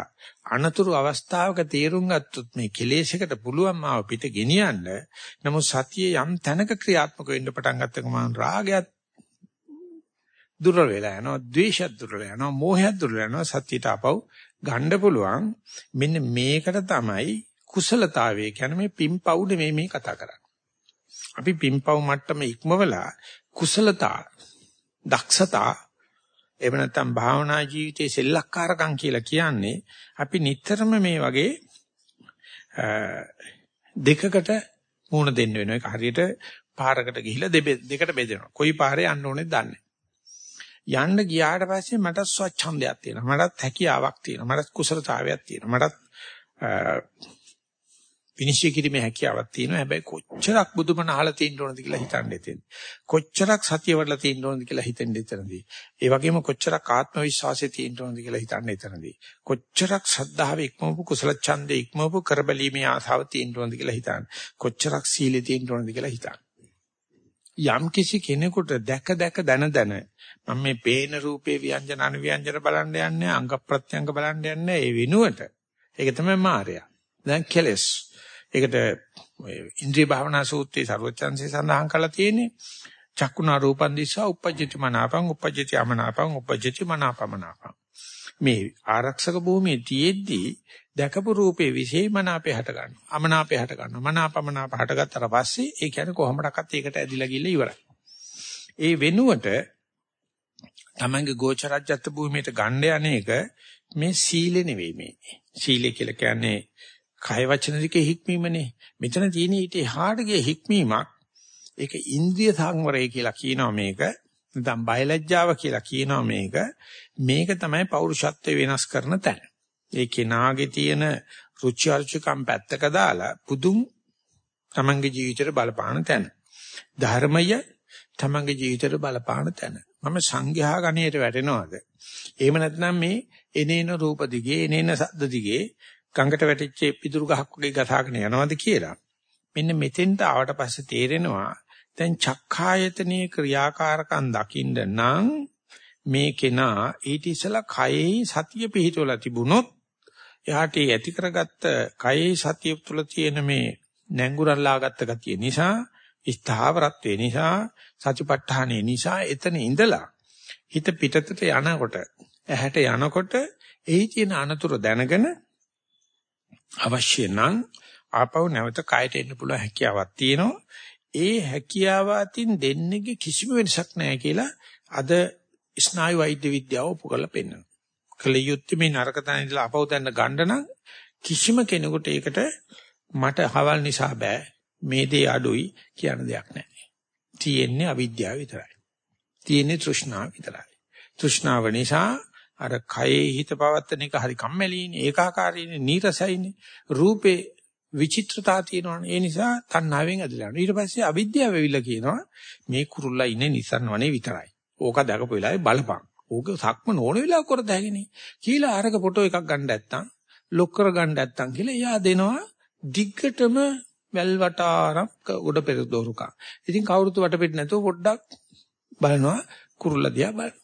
අනතුරු අවස්ථාවක තේරුම් ගත්තොත් මේ කෙලෙසයකට පුළුවන් මාව පිට ගෙනියන්න නමුත් සතියේ යම් තැනක ක්‍රියාත්මක වෙන්න පටන් ගත්තකම රාගයත් දුර වෙලා යනවා ද්වේෂයත් දුර වෙලා යනවා මෝහයත් දුර වෙලා යනවා සතියට අපව ගන්න පුළුවන්. මෙන්න මේකට තමයි කුසලතාවය කියන්නේ මේ පිම්පව් නෙමෙයි මේ කතා කරන්නේ. අපි පිම්පව් මට්ටම ඉක්මවලා කුසලතා දක්ෂතා එහෙම නැත්නම් භාවනා ජීවිතයේ සෙල්ලක්කාරකම් කියලා කියන්නේ අපි නිතරම මේ වගේ දෙකකට මුණ දෙන්න වෙනවා. ඒක හරියට පාරකට ගිහිලා දෙකට බෙදෙනවා. කොයි පාරේ යන්න ඕනේද දන්නේ යන්න ගියාට පස්සේ මට ස්වච්ඡන්දයක් තියෙනවා. මටත් හැකියාවක් තියෙනවා. මටත් කුසලතාවයක් තියෙනවා. මටත් විනිශ්චය කිරීමේ හැකියාවක් තියෙනවා. හැබැයි කොච්චරක් බුදුමන අහලා තියෙන්න ඕනද කියලා හිතන්න එතෙන්. කොච්චරක් සතිය වඩලා තියෙන්න ඕනද කියලා හිතෙන්න එතනදී. ඒ වගේම කොච්චරක් ආත්ම විශ්වාසය තියෙන්න ඕනද කියලා හිතන්න එතනදී. කොච්චරක් ශ්‍රද්ධාව ඉක්මවපු කුසල ඡන්දේ ඉක්මවපු කරබැලීමේ ආසාව තියෙන්න ඕනද කියලා හිතන්න. කොච්චරක් සීලෙ තියෙන්න ඕනද කියලා හිතන්න. යම් කිසි කෙනෙකුට දැක දැක දන දන මම මේ පේන රූපේ ව්‍යංජන අනුව්‍යංජන බලන්න යන්නේ අංග ප්‍රත්‍යංග බලන්න යන්නේ ඒ වෙනුවට ඒක තමයි මායя දැන් කෙලස් ඒකට ඉන්ද්‍රිය භාවනා සූත්‍රයේ ਸਰවචන්සේ සඳහන් කරලා තියෙන්නේ චක්කුණා රූපන් දිස්සා උපජ්ජති මනාපං උපජ්ජති අමනාපං උපජ්ජති මනාපමනාපං මේ ආරක්ෂක භූමියේ තියෙද්දී දැකපු රූපේ විශේෂමනාපේ හට ගන්නවා අමනාපේ හට ගන්නවා මනාපමනාප හටගත්තට පස්සේ ඒ කියන්නේ කොහොමඩක්වත් ඒකට ඇදිලා ගිල්ල ඉවරයි. ඒ වෙනුවට තමන්ගේ ගෝචරජ්‍යත් භූමියට ගන්න යන්නේක මේ සීල නෙවෙයි මේ. සීලය කියලා කියන්නේ කය වචන දෙකේ හික්මීමනේ. මෙතන තියෙන ඊට එහාට ගිය හික්මීමක් ඒක ඉන්ද්‍රිය සංවරය කියලා කියනවා මේක. නැත්නම් බයලජ්ජාව කියලා කියනවා මේක. මේක තමයි පෞරුෂත්වය වෙනස් කරන තැන. ඒ කෙනාගේ තියෙන රුචි අරුචිකම් පැත්තක දාලා පුදුම් තමන්ගේ ජීවිතේට බලපාන තැන. ධර්මය තමන්ගේ ජීවිතේට බලපාන තැන. මම සංඝයා ගණයට වැටෙනවද? එහෙම නැත්නම් මේ එනේන රූප දිගේ එනේන සද්ද දිගේ ගඟට වැටිච්ච පිදුරු ගහක් වගේ ගසාගෙන යනවද කියලා. මෙන්න මෙතෙන්ට ආවට පස්සේ තේරෙනවා දැන් චක්ඛායතනයේ ක්‍රියාකාරකම් දකින්න නම් මේ කෙනා ඊට ඉස්සලා කයේ සතිය පිහිටවලා තිබුණොත් එයාට ඇති කරගත්ත කයේ සතිය තුළ තියෙන මේ නැංගුරල්ලාගත්ත ගතිය නිසා ස්ථාවරත්වේ නිසා සතිපට්ඨානේ නිසා එතන ඉඳලා හිත පිටතට යනකොට ඇහැට යනකොට එහි තියෙන අනතුරු දැනගෙන අවශ්‍ය නම් ආපහු නැවත කයට එන්න පුළුවන් හැකියාවක් තියෙනවා. ඒ හැකියාව අතින් දෙන්නේගේ කිසිම වෙනසක් නැහැ කියලා අද ස්නායු වෛද්‍ය විද්‍යාව ඔප්පු කරලා පෙන්නනවා. කලියුත්තේ මේ නරක තැන ඉඳලා අපව දැන්න ගන්න නම් කිසිම කෙනෙකුට ඒකට මට හවල් නිසා බෑ මේ දේ අඩුයි කියන දෙයක් නැහැ. තියෙන්නේ අවිද්‍යාව විතරයි. තියෙන්නේ තෘෂ්ණාව විතරයි. තෘෂ්ණාව නිසා අර කයේ හිත පවත්තන එක හරි කම්මැලිනේ ඒකාකාරීනේ නීරසයිනේ. රූපේ විචිත්‍රතා තියෙනවනේ. ඒ නිසා තණ්හාවෙන් ඇදලා යනවා. ඊට පස්සේ අවිද්‍යාව වෙවිලා කියනවා මේ කුරුල්ලා ඉන්නේ Nissan වනේ විතරයි. ඕක දැකපු වෙලාවේ බලපං ඕක සක්ම නොවන වෙලාවක කරද හැගෙනේ කියලා අරක ෆොටෝ එකක් ගන්න නැත්තම් ලොක් කර ගන්න නැත්තම් කියලා එයා දෙනවා දිග්ගටම වැල් වටාරම් උඩ පෙර දෝරුකා ඉතින් කවුරුත් වටපිට නැතුව පොඩ්ඩක් බලනවා කුරුල්ලා දිහා බලනවා.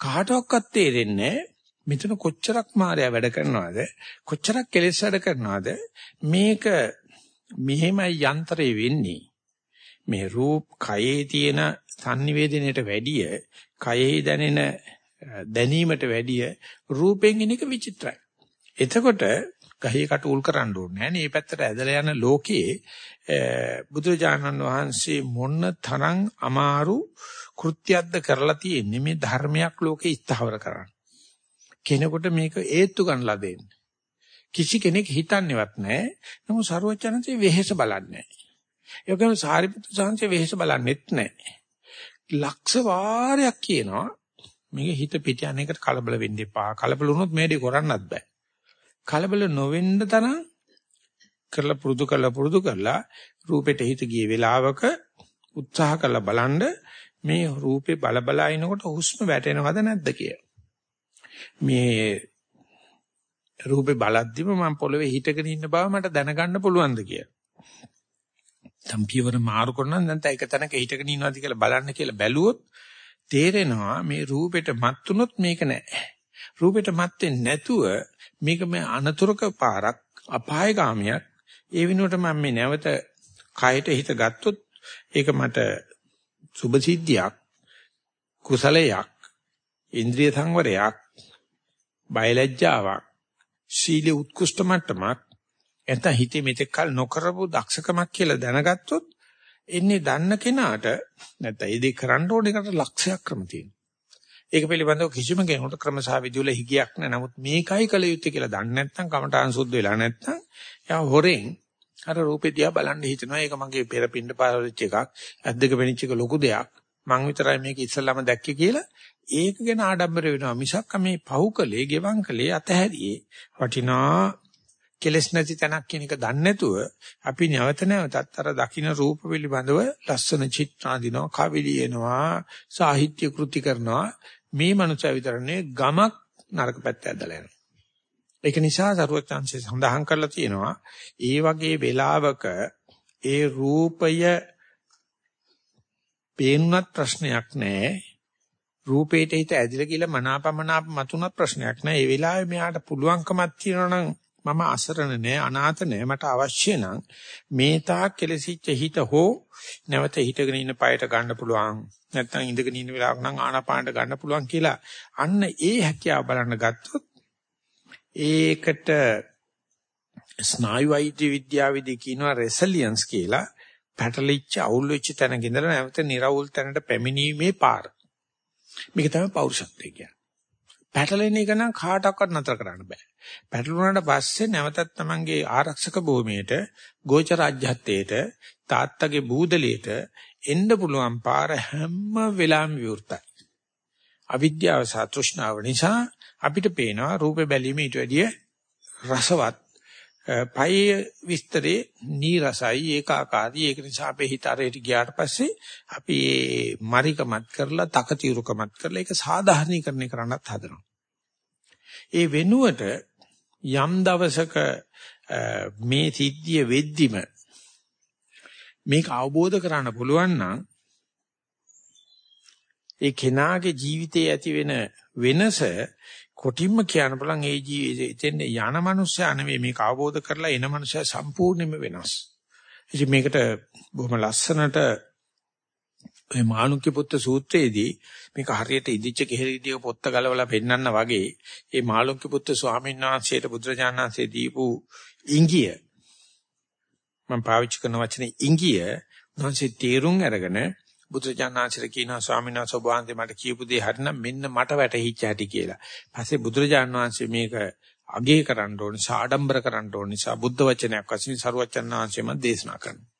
කාටවත් තේරෙන්නේ මෙතන කොච්චරක් මායя වැඩ කරනවද? කොච්චරක් කෙලෙස් වැඩ කරනවද? මේක මෙහෙමයි යන්ත්‍රය වෙන්නේ. මේ රූප කයේ තියෙන sannivedanයට වැඩිය කයේ දැනෙන දැනීමට වැඩිය රූපෙන් එන එක විචිත්‍රයි. එතකොට ගහේ කට උල් කරන්න ඕනේ නෑනේ. මේ පැත්තට ඇදලා යන ලෝකයේ බුදුරජාණන් වහන්සේ මොන තරම් අමාරු කෘත්‍යයක්ද කරලා තියෙන්නේ මේ ධර්මයක් ලෝකේ ස්ථාවර කරන්න. කෙනෙකුට මේක ඒත්තු ගන්නලා දෙන්න. කිසි කෙනෙක් හිතන්නේවත් නැහැ. නමුත් ਸਰවචනන්සේ වෙහෙස බලන්නේ නැහැ. ඒ වගේම සාරිපුත්‍ර සාංශේ වෙහෙස බලන්නෙත් නැහැ. ලක්ෂ වාරයක් කියනවා මේක හිත පිට යන එකට කලබල වෙන්න එපා. කලබල වුණොත් මේක කරන්නත් බෑ. කලබල නොවෙන්න තරම් කරලා පුරුදු කරලා පුරුදු කරලා රූපෙට හිත ගිය වෙලාවක උත්සාහ කරලා බලන්න මේ රූපේ බල බල ඉනකොට හුස්ම වැටෙනවද නැද්ද කියලා. මේ රූපේ බලද්දිම මම පොළවේ හිටගෙන ඉන්න බව මට දැනගන්න පුළුවන්ද කියලා. සම්පියවර මාරු කරනවා නැත්නම් ඒක තැනක හිටගෙන ඉන්නවාද කියලා බලන්න කියලා බැලුවොත් තේරෙනවා මේ රූපෙට මත් වුනොත් මේක නෑ. රූපෙට මත් වෙන්නේ නැතුව මේක මේ අනතුරුක පාරක් අපායගාමියක්. ඒ වෙනුවට මම මේ නැවත කයට හිත ගත්තොත් ඒක මට සුභ සිද්ධියක් කුසලයක් ඉන්ද්‍රිය සංවරයක් බයලජ්ජාවක් සීල උත්කෘෂ්ඨ මට්ටමක් එතන හිතේ මෙතෙක් කල නොකරපු දක්ෂකමක් කියලා දැනගත්තොත් එන්නේ දන්න කෙනාට නැත්නම් ඒ දේ කරන්න ඕන එකට ලක්ෂයක් ක්‍රම තියෙනවා. ඒක පිළිබඳව කිසිම කෙනෙකුට ක්‍රමසහ විදුල හිගයක් නැහැ. නමුත් මේකයි කල යුත්තේ කියලා දන්නේ නැත්නම් කමඨාන් සුද්ධ වෙලා නැත්නම් යා හොරෙන් අර රූපෙ දිහා බලන්න හිතනවා. ඒක මගේ පෙරපින්ඩ පාරවිච්ච එකක්. ඇද්දක වෙනිච්ච එක ලොකු දෙයක්. මං විතරයි මේක ඉස්සල්ලාම දැක්කේ කියලා ඒක ගැන ආඩම්බර වෙනවා. මිසක් මේ පහුකලේ, ගෙවම් කලේ අතහැරියේ වටිනා කෙලස් නැති තැනක් කියන එක දන්නේ නැතුව අපි නැවත නැවතත් අර දකින්න රූප පිළිබඳව ලස්සන චිත්‍රාඳිනවා, කවිලියනවා, සාහිත්‍ය කෘති කරනවා. මේ මනුස්සය විතරනේ ගමක් නරක පැත්ත ඇදලා යනවා. ඒක නිසා සරුවචාන්සේ සඳහන් කරලා තියෙනවා ඒ වගේ වෙලාවක ඒ රූපය පේනුනත් ප්‍රශ්නයක් නැහැ රූපේට හිත ඇදිලා කියලා මනාපමනාප මතුනත් ප්‍රශ්නයක් නැහැ ඒ වෙලාවේ මෙයාට පුළුවන්කමක් තියෙනවා නම් මම අසරණ නෑ අනාථ නෑ මට අවශ්‍ය නම් මේ තාක් කෙලසිච්ච හිත හෝ නැවත හිටගෙන ඉන්න পায়ට ගන්න පුළුවන්. නැත්නම් ඉඳගෙන ඉන්න වෙලාවක නම් ආනාපානට ගන්න පුළුවන් කියලා අන්න ඒ හැකියාව බලන්න ගත්තොත් ඒකට ස්නායු වෛද්‍ය විද්‍යාවේදී කියනවා රෙසිලියන්ස් කියලා පැටලිච්ච අවුල් වෙච්ච තැනක ඉඳලා නැවත නිර්වුල් තැනට පැමිණීමේ පාර. මේක තමයි පෞරුෂත්වය කියන්නේ. පැටලෙන එක නම් කාටවත් නතර කරන්න බෑ. පැටලුණාට පස්සේ නැවතත් Tamange ආරක්ෂක භූමියට, ගෝචර රාජ්‍යත්වයට, තාත්තගේ බූදලියට එන්න පුළුවන් පාර හැම වෙලාවෙම විවෘතයි. අවිද්‍යාව සහ තෘෂ්ණාව නිසා අපිට පේනවා රූපේ බැලීම ඊට වැඩිය රසවත් පයේ විස්තරේ නීරසයි ඒකාකාරී ඒක නිසා අපේ හිත අරයට ගියාට පස්සේ අපි මේ මරිකමත් කරලා තකතිරුකමත් කරලා ඒක සාධාරණීකරණය කරන්නත් හදනවා. ඒ වෙනුවට යම් දවසක මේ සිද්ධිය වෙද්දිම මේක අවබෝධ කරගන්න පුළුවන් නම් ඒ කෙනාගේ ජීවිතයේ ඇති වෙන වෙනස කොටින්ම කියන්න බලන් ඒ ජීවිතෙන් යන මනුස්සයා නෙවෙයි මේක අවබෝධ කරලා එන මනුස්සයා සම්පූර්ණයෙන්ම වෙනස්. ඉතින් මේකට බොහොම ලස්සනට මේ මානුක්‍ය පුත්‍ර සූත්‍රයේදී මේක හරියට ඉදිච්ච කෙහෙලිදිය පොත්ත ගලවලා පෙන්නන්න වගේ මේ මානුක්‍ය පුත්‍ර ස්වාමීන් වහන්සේට බුදුරජාණන් වහන්සේ දීපු ඉංගිය මම පාවිච්චි කරන වචනේ ඉංගිය උන්වහන්සේ තේරුම් අරගෙන බුදුරජාණන්සේ කියනවා ස්වාමීන් වහන්සේ ඔබ වහන්සේ මට කියපු දේ හරිනම් මෙන්න මට වැටහිච්ච හැටි කියලා. පස්සේ බුදුරජාණන් වහන්සේ මේක අගේ කරන්න ඕන නිසා ආඩම්බර කරන්න ඕන නිසා බුද්ධ වචනයක් වශයෙන් සරුවචන් වහන්සේම දේශනා කරනවා.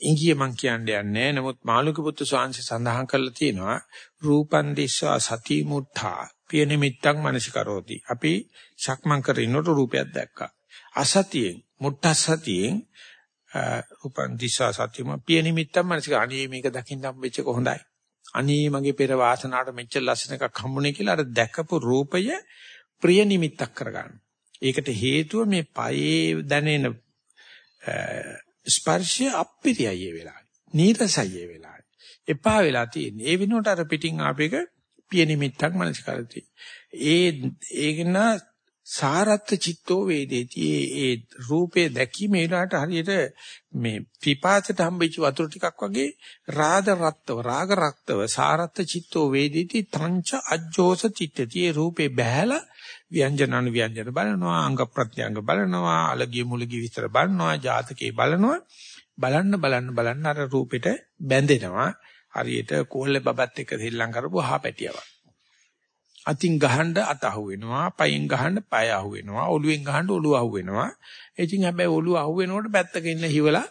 ඉංගිය මං කියන්නේ නැහැ. නමුත් මාළුක පුත්තු ස්වාංශය සඳහන් කරලා තියෙනවා රූපන් දිස්වා සති මුත්තා පිය නිමිත්තක් මනසිකරෝති. අපි සක්මන් කරිනකොට රූපයක් දැක්කා. අසතියෙන් මුත්තා සතියෙන් රූපන් දිස්සා සතියම පිය නිමිත්තක් මනසික අනේ මේක දකින්න හම්බෙච්ච එක හොඳයි. අනේ මගේ පෙර වාසනාවට මෙච්චර ලස්සන එකක් හම්බුනේ කියලා අර දැකපු රූපය ප්‍රිය නිමිත්තක් කරගන්න. ඒකට හේතුව මේ පයේ දැනෙන ස්පර්ශය අප්පිරියයි වෙලාවේ. නීරසයි වෙලාවේ. එපා වෙලා තියෙන්නේ. ඒ වෙනුවට අර පිටින් ආපේක පිය නිමිත්තක් මනසිකරති. ඒ ඒකන සාරත්ත චිත්තෝ වේදේති. ඒ රූපේ දැකීම ඒලාට හරියට මේ පිපාසයට හම්බෙච්ච වතුර ටිකක් වගේ රාග රක්තව රාග රක්තව සාරත්ත චිත්තෝ වේදේති තංච අජ්ජෝස චිත්තති ඒ රූපේ බහැලා ව්‍යංජන අනු ව්‍යංජන බලනවා අංග ප්‍රත්‍යංග බලනවා අලගිය මුලගිය විස්තර බලනවා ජාතකේ බලනවා. බලන්න බලන්න බලන්න අර රූපෙට බැඳෙනවා. හරියට කෝල්ලේ බබත් එක්ක සෙල්ලම් කරපුව හාපැටියක් අතින් ගහන්න අත අහු වෙනවා පයින් ගහන්න පය අහු වෙනවා ඔළුවෙන් ගහන්න ඔළුව අහු වෙනවා ඉතින් හැබැයි ඔළුව අහු වෙනකොට පැත්තක ඉන්න හිවලා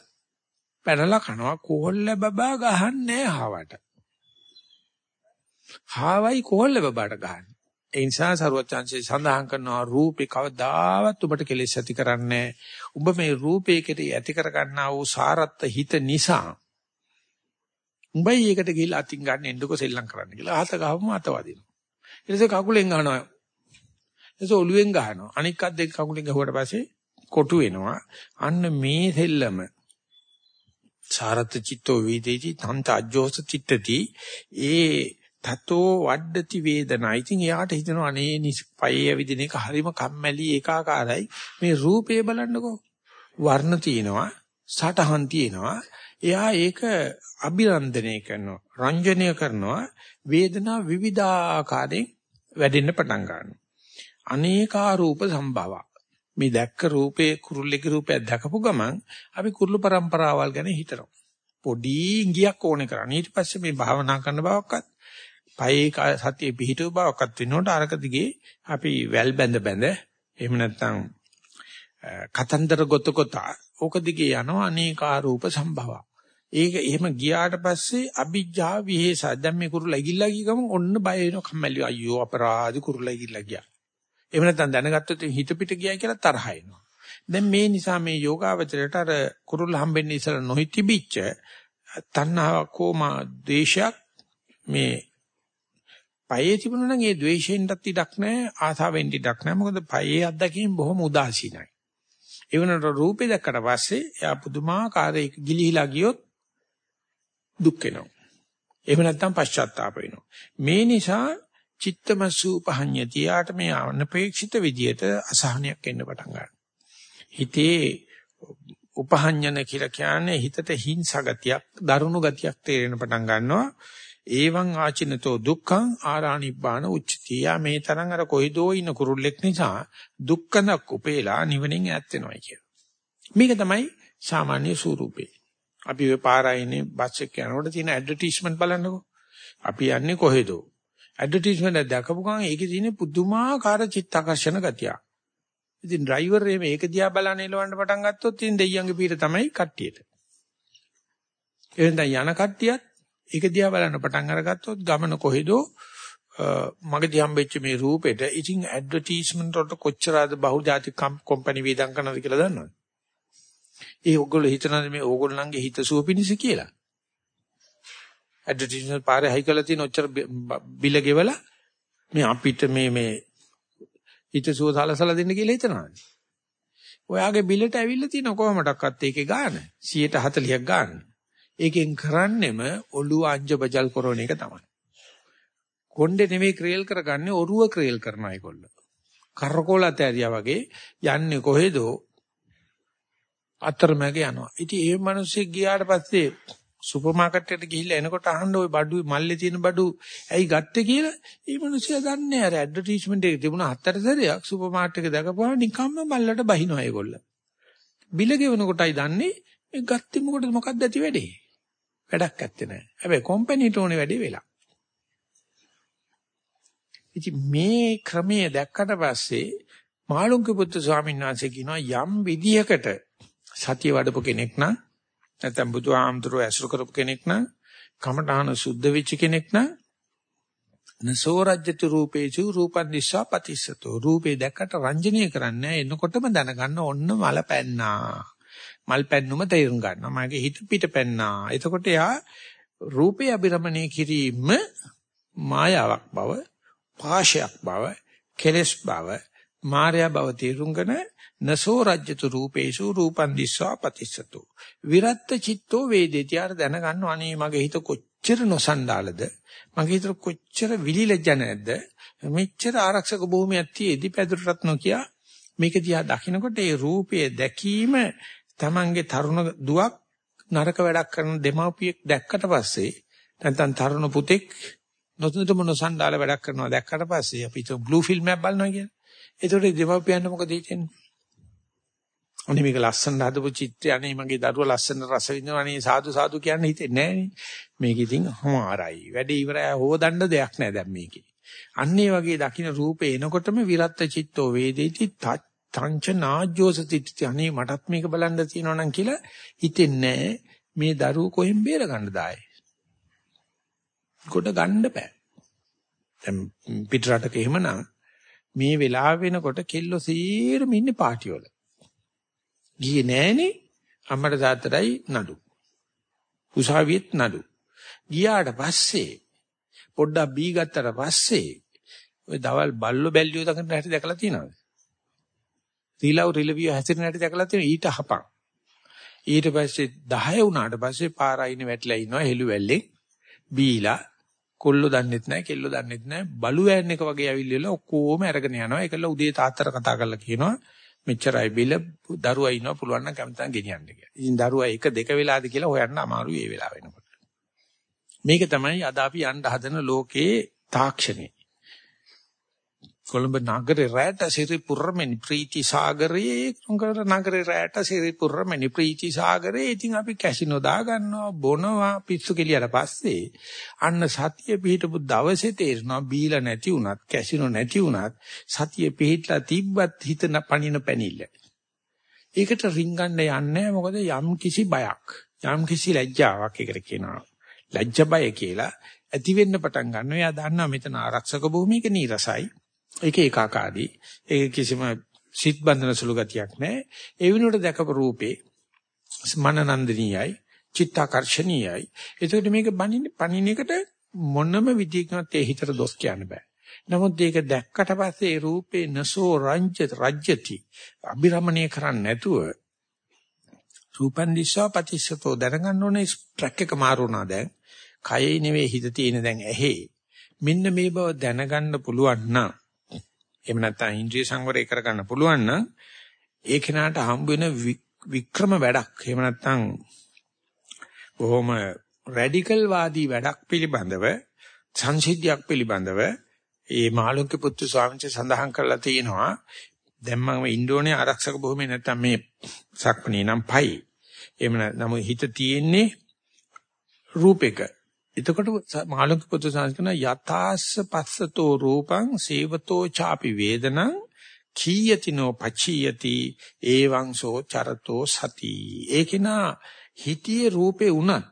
පැනලා කනවා. කොහොල්ල බබා ගහන්නේ හාවට හාවයි කොහොල්ල බබාට ගහන්නේ? ඒ නිසා සරුවචාන්සේ සඳහන් කරනවා රූපේ කවදාවත් ඔබට කෙලෙස් ඇති කරන්නේ ඔබ මේ රූපේ කෙරේ ඇති කරගන්නා වූ සාරත්ත හිත නිසා උඹයි ඒකට ගිහිල්ලා අතින් ගන්න එන්නකො සෙල්ලම් කරන්න කියලා අහත ගහවම අත වදිනවා. ඊට පස්සේ කකුලෙන් ගහනවා. ඊට ඔළුවෙන් ගහනවා. අනික් අත් දෙක කකුලෙන් ගහුවට පස්සේ කොටු වෙනවා. අන්න මේ දෙල්ලම සාරත් චිත්තෝ වේදේති තන්ත අජ්ජෝස චිත්තති ඒ තතෝ වඩති වේදනා. ඉතින් එයාට හිතෙනවා අනේ පයේ විදින එක හරිම කම්මැලි ඒකාකාරයි. මේ රූපේ බලන්නකෝ. වර්ණ තියෙනවා, සටහන් තියෙනවා. එයා ඒක අභිනන්දනය කරනවා, රංජනය කරනවා, වේදනා විවිධාකාරයෙන් වැඩෙන්න පටන් ගන්නවා. අනේකා රූප සම්භව. මේ දැක්ක රූපේ කුරුල්ලෙක රූපයක් දැකපු ගමන් අපි කුරුළු પરම්පරාවල් ගැන හිතනවා. පොඩි ඉංගියක් ඕනේ කරන්නේ. ඊට පස්සේ මේ භාවනා කරන බවක්වත් පයේ සතිය පිහිටුව බවක්වත් වෙනකොට අරක දිගේ අපි වැල් බැඳ බැඳ එහෙම නැත්නම් කතන්දර ගොත ගොත ඕක දිගේ යනවා අනේකා රූප සම්භව. ඒක එහෙම ගියාට පස්සේ අ비ජ්ජා විහෙස දැන් මේ කුරුල්ලා ඉගිල්ලා ගිය ගමන් ඔන්න බය වෙනවා කම්මැලි අයියෝ අපරාධි කුරුල්ලා ඉගිල්ලා ගියා. එහෙම නැත්නම් දැනගත්තොත් හිත පිට ගියයි කියලා තරහ එනවා. දැන් මේ නිසා මේ යෝගාවචරයට අර කුරුල්ලා හම්බෙන්නේ ඉස්සලා නොහිතිබිච්ච තණ්හාවක් හෝමා ද්වේෂයක් මේ පයේ තිබුණා නම් ඒ ද්වේෂයෙන්වත් ඉඩක් නැහැ ආසාවෙන් ඉඩක් නැහැ මොකද පයේ අත්දැකීම් බොහොම උදාසීනයි. ඒ වුණාට රූපේ දැක්කට පස්සේ එයා පුදුමාකාර ඒක ගිලිහිලා ගියොත් දුක් වෙනවා. එහෙම නැත්නම් පශ්චාත්තාප වෙනවා. මේ නිසා චිත්තමසූපහඤ්ඤති යාට මේ අනපේක්ෂිත විදියට අසහනයක් එන්න පටන් ගන්නවා. හිතේ උපහඤ්ඤන කියලා කියන්නේ හිතට හිංසගතියක්, දරුණු ගතියක් තේරෙන පටන් ගන්නවා. ඒවං ආචිනතෝ දුක්ඛං ආරාණිබ්බාන උච්චති. යා මේ තරම් අර කොයිදෝ ඉන්න කුරුල්ලෙක් නිසා දුක්ඛනක් උපේලා නිවනින් ඈත් වෙනවා කියන. මේක තමයි සාමාන්‍ය ස්වරූපේ. අපි ඔය පාරයිනේ බස් එක යනකොට තියෙන ඇඩ්වර්ටයිස්මන්ට් බලන්නකෝ. අපි යන්නේ කොහෙද? ඇඩ්වර්ටයිස්මන්ට් එක දැකපු ගමන් ඒකේ තියෙන පුදුමාකාර චිත්තාකර්ෂණ ගතියක්. ඉතින් ඩ්‍රයිවර් එමේ ඒක දිහා බලන එලවන්න පටන් ගත්තොත් ඉතින් දෙයියන්ගේ පීර තමයි කට්ටියට. එහෙනම් යන කට්ටියත් ඒක දිහා බලන්න පටන් අරගත්තොත් ගමන කොහෙද මගදී හම්බෙච්ච මේ රූපෙට ඉතින් ඇඩ්වර්ටයිස්මන්ට් වලට කොච්චරද බහුජාතික කම්පැනි වේදම් කරනවද කියලා දන්නවද? ඒ ඔයගොල්ලෝ හිතනද මේ ඕගොල්ලන්ගේ හිත සුව පිණිස කියලා? ඇඩ්වර්ටයිස්මන්ට් පාරේ හයි කරලා තියෙන ඔච්චර බිල ගෙවලා මේ අපිට මේ මේ හිත සුව සලසලා දෙන්න කියලා හිතනවාද? ඔයාගේ බිලට ඇවිල්ලා තියෙන කොහොමඩක්වත් ඒකේ ගාන 140ක් ගාන. ඒකෙන් කරන්නෙම ඔළුව අංජ බජල් කරන එක තමයි. කොණ්ඩේ නෙමෙයි ක්‍රේල් කරගන්නේ ඔරුව ක්‍රේල් කරන අයගොල්ල. කරකෝල ඇතරියා වගේ යන්නේ කොහෙදෝ අතරමැග යනවා. ඉතින් ඒ මිනිස්සු ගියාට පස්සේ සුපර් මාකට් එකට ගිහිල්ලා එනකොට අහන්න ওই බඩු මල්ලේ තියෙන බඩු ඇයි ගත්තේ කියලා ඒ මිනිස්සයා දන්නේ අර ඇඩ්වර්ටයිස්මන්ට් එකේ තිබුණ හතර සැරයක් සුපර් මාකට් එක දැකපුවා නිකම්ම මල්ලට බහිනවා ඒගොල්ල. බිල ගෙවන කොටයි දන්නේ මේ ගත්තේ මොකටද මොකක්ද ඇති වැඩේ. වැඩක් ඇත්තේ නැහැ. හැබැයි කම්පැනිට ඕනේ වැඩේ වෙලා. ඉතින් මේ ක්‍රමයේ දැක්කට පස්සේ මාළුන්ගේ පුත්තු ස්වාමීන් වහන්සේ කියනවා යම් විදියකට සතිය වඩපු කෙනෙක් නම් නැත්නම් බුදුහාමුදුරුවෝ ඇසුරු කරපු කෙනෙක් නම් කමඨාන සුද්ධ වෙච්ච කෙනෙක් නම් නසෝ රජ්‍යතු රූපේචු රූපන් දිස්සා පතිස්සතෝ. රූපේ දැක්කට රංජනීය කරන්නේ එනකොටම දැනගන්න ඔන්න මල පැන්නා. මල් පැන්නුම තේරුම් ගන්නවා. මගේ හිත පිට පැන්නා. එතකොට යා රූපේ අබිරමණය කිරීම මායාවක් බව පාශයක් බව කෙලස් බව මායя බව තේරුම්ගෙන නසෝ රජ්‍යතු රූපේසු රූපන් දිස්වා පතිස්සතු. විරත්ත චිත්තෝ වේදේති. ආර දැනගන්න අනේ මගේ හිත කොච්චර නොසන්ඩාලද? මගේ හිත කොච්චර විලිලජ්ජ නැද්ද? මෙච්චර ආරක්ෂක භූමියක් තියේදී පැදුරටත් නොකිය මේක දිහා දකිනකොට ඒ රූපයේ දැකීම Tamange තරුණ දුවක් නරක වැඩක් කරන දෙමාපියෙක් දැක්කට පස්සේ නැත්නම් තරුණ පුතෙක් නොතුනට මොන සන්ඩාල වැඩක් කරනවා දැක්කට පස්සේ අපි તો බ්ලූ ෆිල්ම් එකක් බලනවා කියන්නේ. ඒතකොට දෙමාපියන්ට මොකද හිතෙන්නේ? අනේ මේක ලස්සන හදපු චිත්‍රය. අනේ මගේ දරුවා ලස්සන රස විඳිනවා. අනේ සාදු සාදු කියන්න හිතෙන්නේ නැහැ මේක ඉතින් හමාරයි. වැඩේ ඉවරයි. හොදන්න දෙයක් නැහැ දැන් මේකේ. අන්නේ වගේ දකින්න රූපේ එනකොටම විරත්ත චිත්තෝ වේදේති තංච නාජ්ජෝසති අනේ මටත් මේක බලන්න තියෙනවා නම් කියලා හිතෙන්නේ මේ දරුවෝ කොහෙන් බේර ගන්න දායි කොට ගන්න බෑ. දැන් පිට රටක එහෙමනම් මේ වෙලාව වෙනකොට කෙල්ලෝ සීරම ඉන්නේ පාටි වල ගියේ නෑනේ අම්මට තාත්තටයි නඩු. උසාවියෙත් නඩු. ගියාට පස්සේ පොඩ්ඩක් බී ගත්තට පස්සේ ඔය දවල් බල්ලෝ බැල්ලියෝ දකින්න හැටි දැකලා තියෙනවද? රීලව් රිලවිය හැසිරෙන හැටි දැකලා තියෙන ඊට හපන්. ඊට පස්සේ 10 වුණාට පස්සේ පාරයිනේ වැටලා ඉනවා හෙළු වැල්ලෙන් බීලා කොල්ලෝ දන්නෙත් නැහැ කෙල්ලෝ දන්නෙත් නැහැ බලු වෑන් එක වගේ ඇවිල්ලා ඔක්කොම අරගෙන යනවා ඒකල උදේ තාත්තට කතා කරලා කියනවා මෙච්චරයි බිල දරුවා ඉන්නවා පුළුවන් නම් කැමතන් ගෙනියන්න කියලා. ඉතින් දරුවා එක දෙක වෙලාද කියලා හොයන්න අමාරුයි ඒ වෙලාව වෙනකොට. මේක තමයි අද අපි යන්න හදන ලෝකයේ තාක්ෂණය. කොළඹ නගරේ රැට සිරිපුරමෙනි ප්‍රීති සාගරයේ කොංගර නගරේ රැට සිරිපුරමෙනි ප්‍රීති සාගරයේ ඉතින් අපි කැසිනෝ දා ගන්නවා බොනවා පිස්සු කෙලියට පස්සේ අන්න සතිය පිහිටපු දවසේ තේරෙනවා බීලා නැති වුණත් කැසිනෝ නැති වුණත් සතිය පිහිටලා තිබ්බත් හිත පණින පැනිල්ල. ඒකට රින්ගන්න යන්නේ මොකද යම් කිසි බයක් යම් කිසි ලැජ්ජාවක් ඒකට කියනවා. ලැජ්ජ බය කියලා ඇති වෙන්න පටන් ගන්නවා. එයා දන්නවා මෙතන ආරක්ෂක භූමියක නීරසයි. ඒක ඒකාකාරී. ඒක කිසිම සිත් බන්ධන සුළු ගතියක් නැහැ. ඒ වෙනුවට දැකපු රූපේ මනනන්දනීයයි, චිත්තාකර්ෂණීයයි. ඒකට මේක බණින්නේ පණින එකට මොනම විදිහකින්වත් ඒ හිතට දොස් කියන්න බෑ. නමුත් ඒක දැක්කට පස්සේ ඒ රූපේ නසෝ රංජ රජ්‍යති අභිරමණය කරන්නේ නැතුව රූපන් දිශා පතිස්සතෝ දැනගන්න ඕනේ ට්‍රැක් එක මාරුණා දැන් කයේ නෙවෙයි හිත තියෙන දැන් ඇහි මෙන්න මේ බව දැනගන්න පුළුවන් නම් එහෙම නැත්නම් ඉන්ද්‍රිය සංවරය කරගන්න පුළුවන් නම් ඒ කෙනාට හම්බ වෙන වික්‍රම වැඩක්. එහෙම නැත්නම් බොහොම රැඩිකල් වාදී වැඩක් පිළිබඳව සංසිද්ධියක් පිළිබඳව ඒ මාළුන්ගේ පුත්තු ස්වාමීන් සඳහන් කරලා තියෙනවා. දැන් මම ඉන්ඩෝනේ ආරක්ෂක භූමියේ නැත්නම් මේ සක්මණේ නම් පයි. එහෙම නැත්නම් හිත තියෙන්නේ රූපෙක එතකොට මාළුක පුත්‍ර සංස්කරණ යථාස්ස පස්සතෝ රූපං සේවතෝ ചാපි වේදනං කීයතිනෝ පචියති එවං සෝ චරතෝ සති ඒකිනා හිතියේ රූපේ උනත්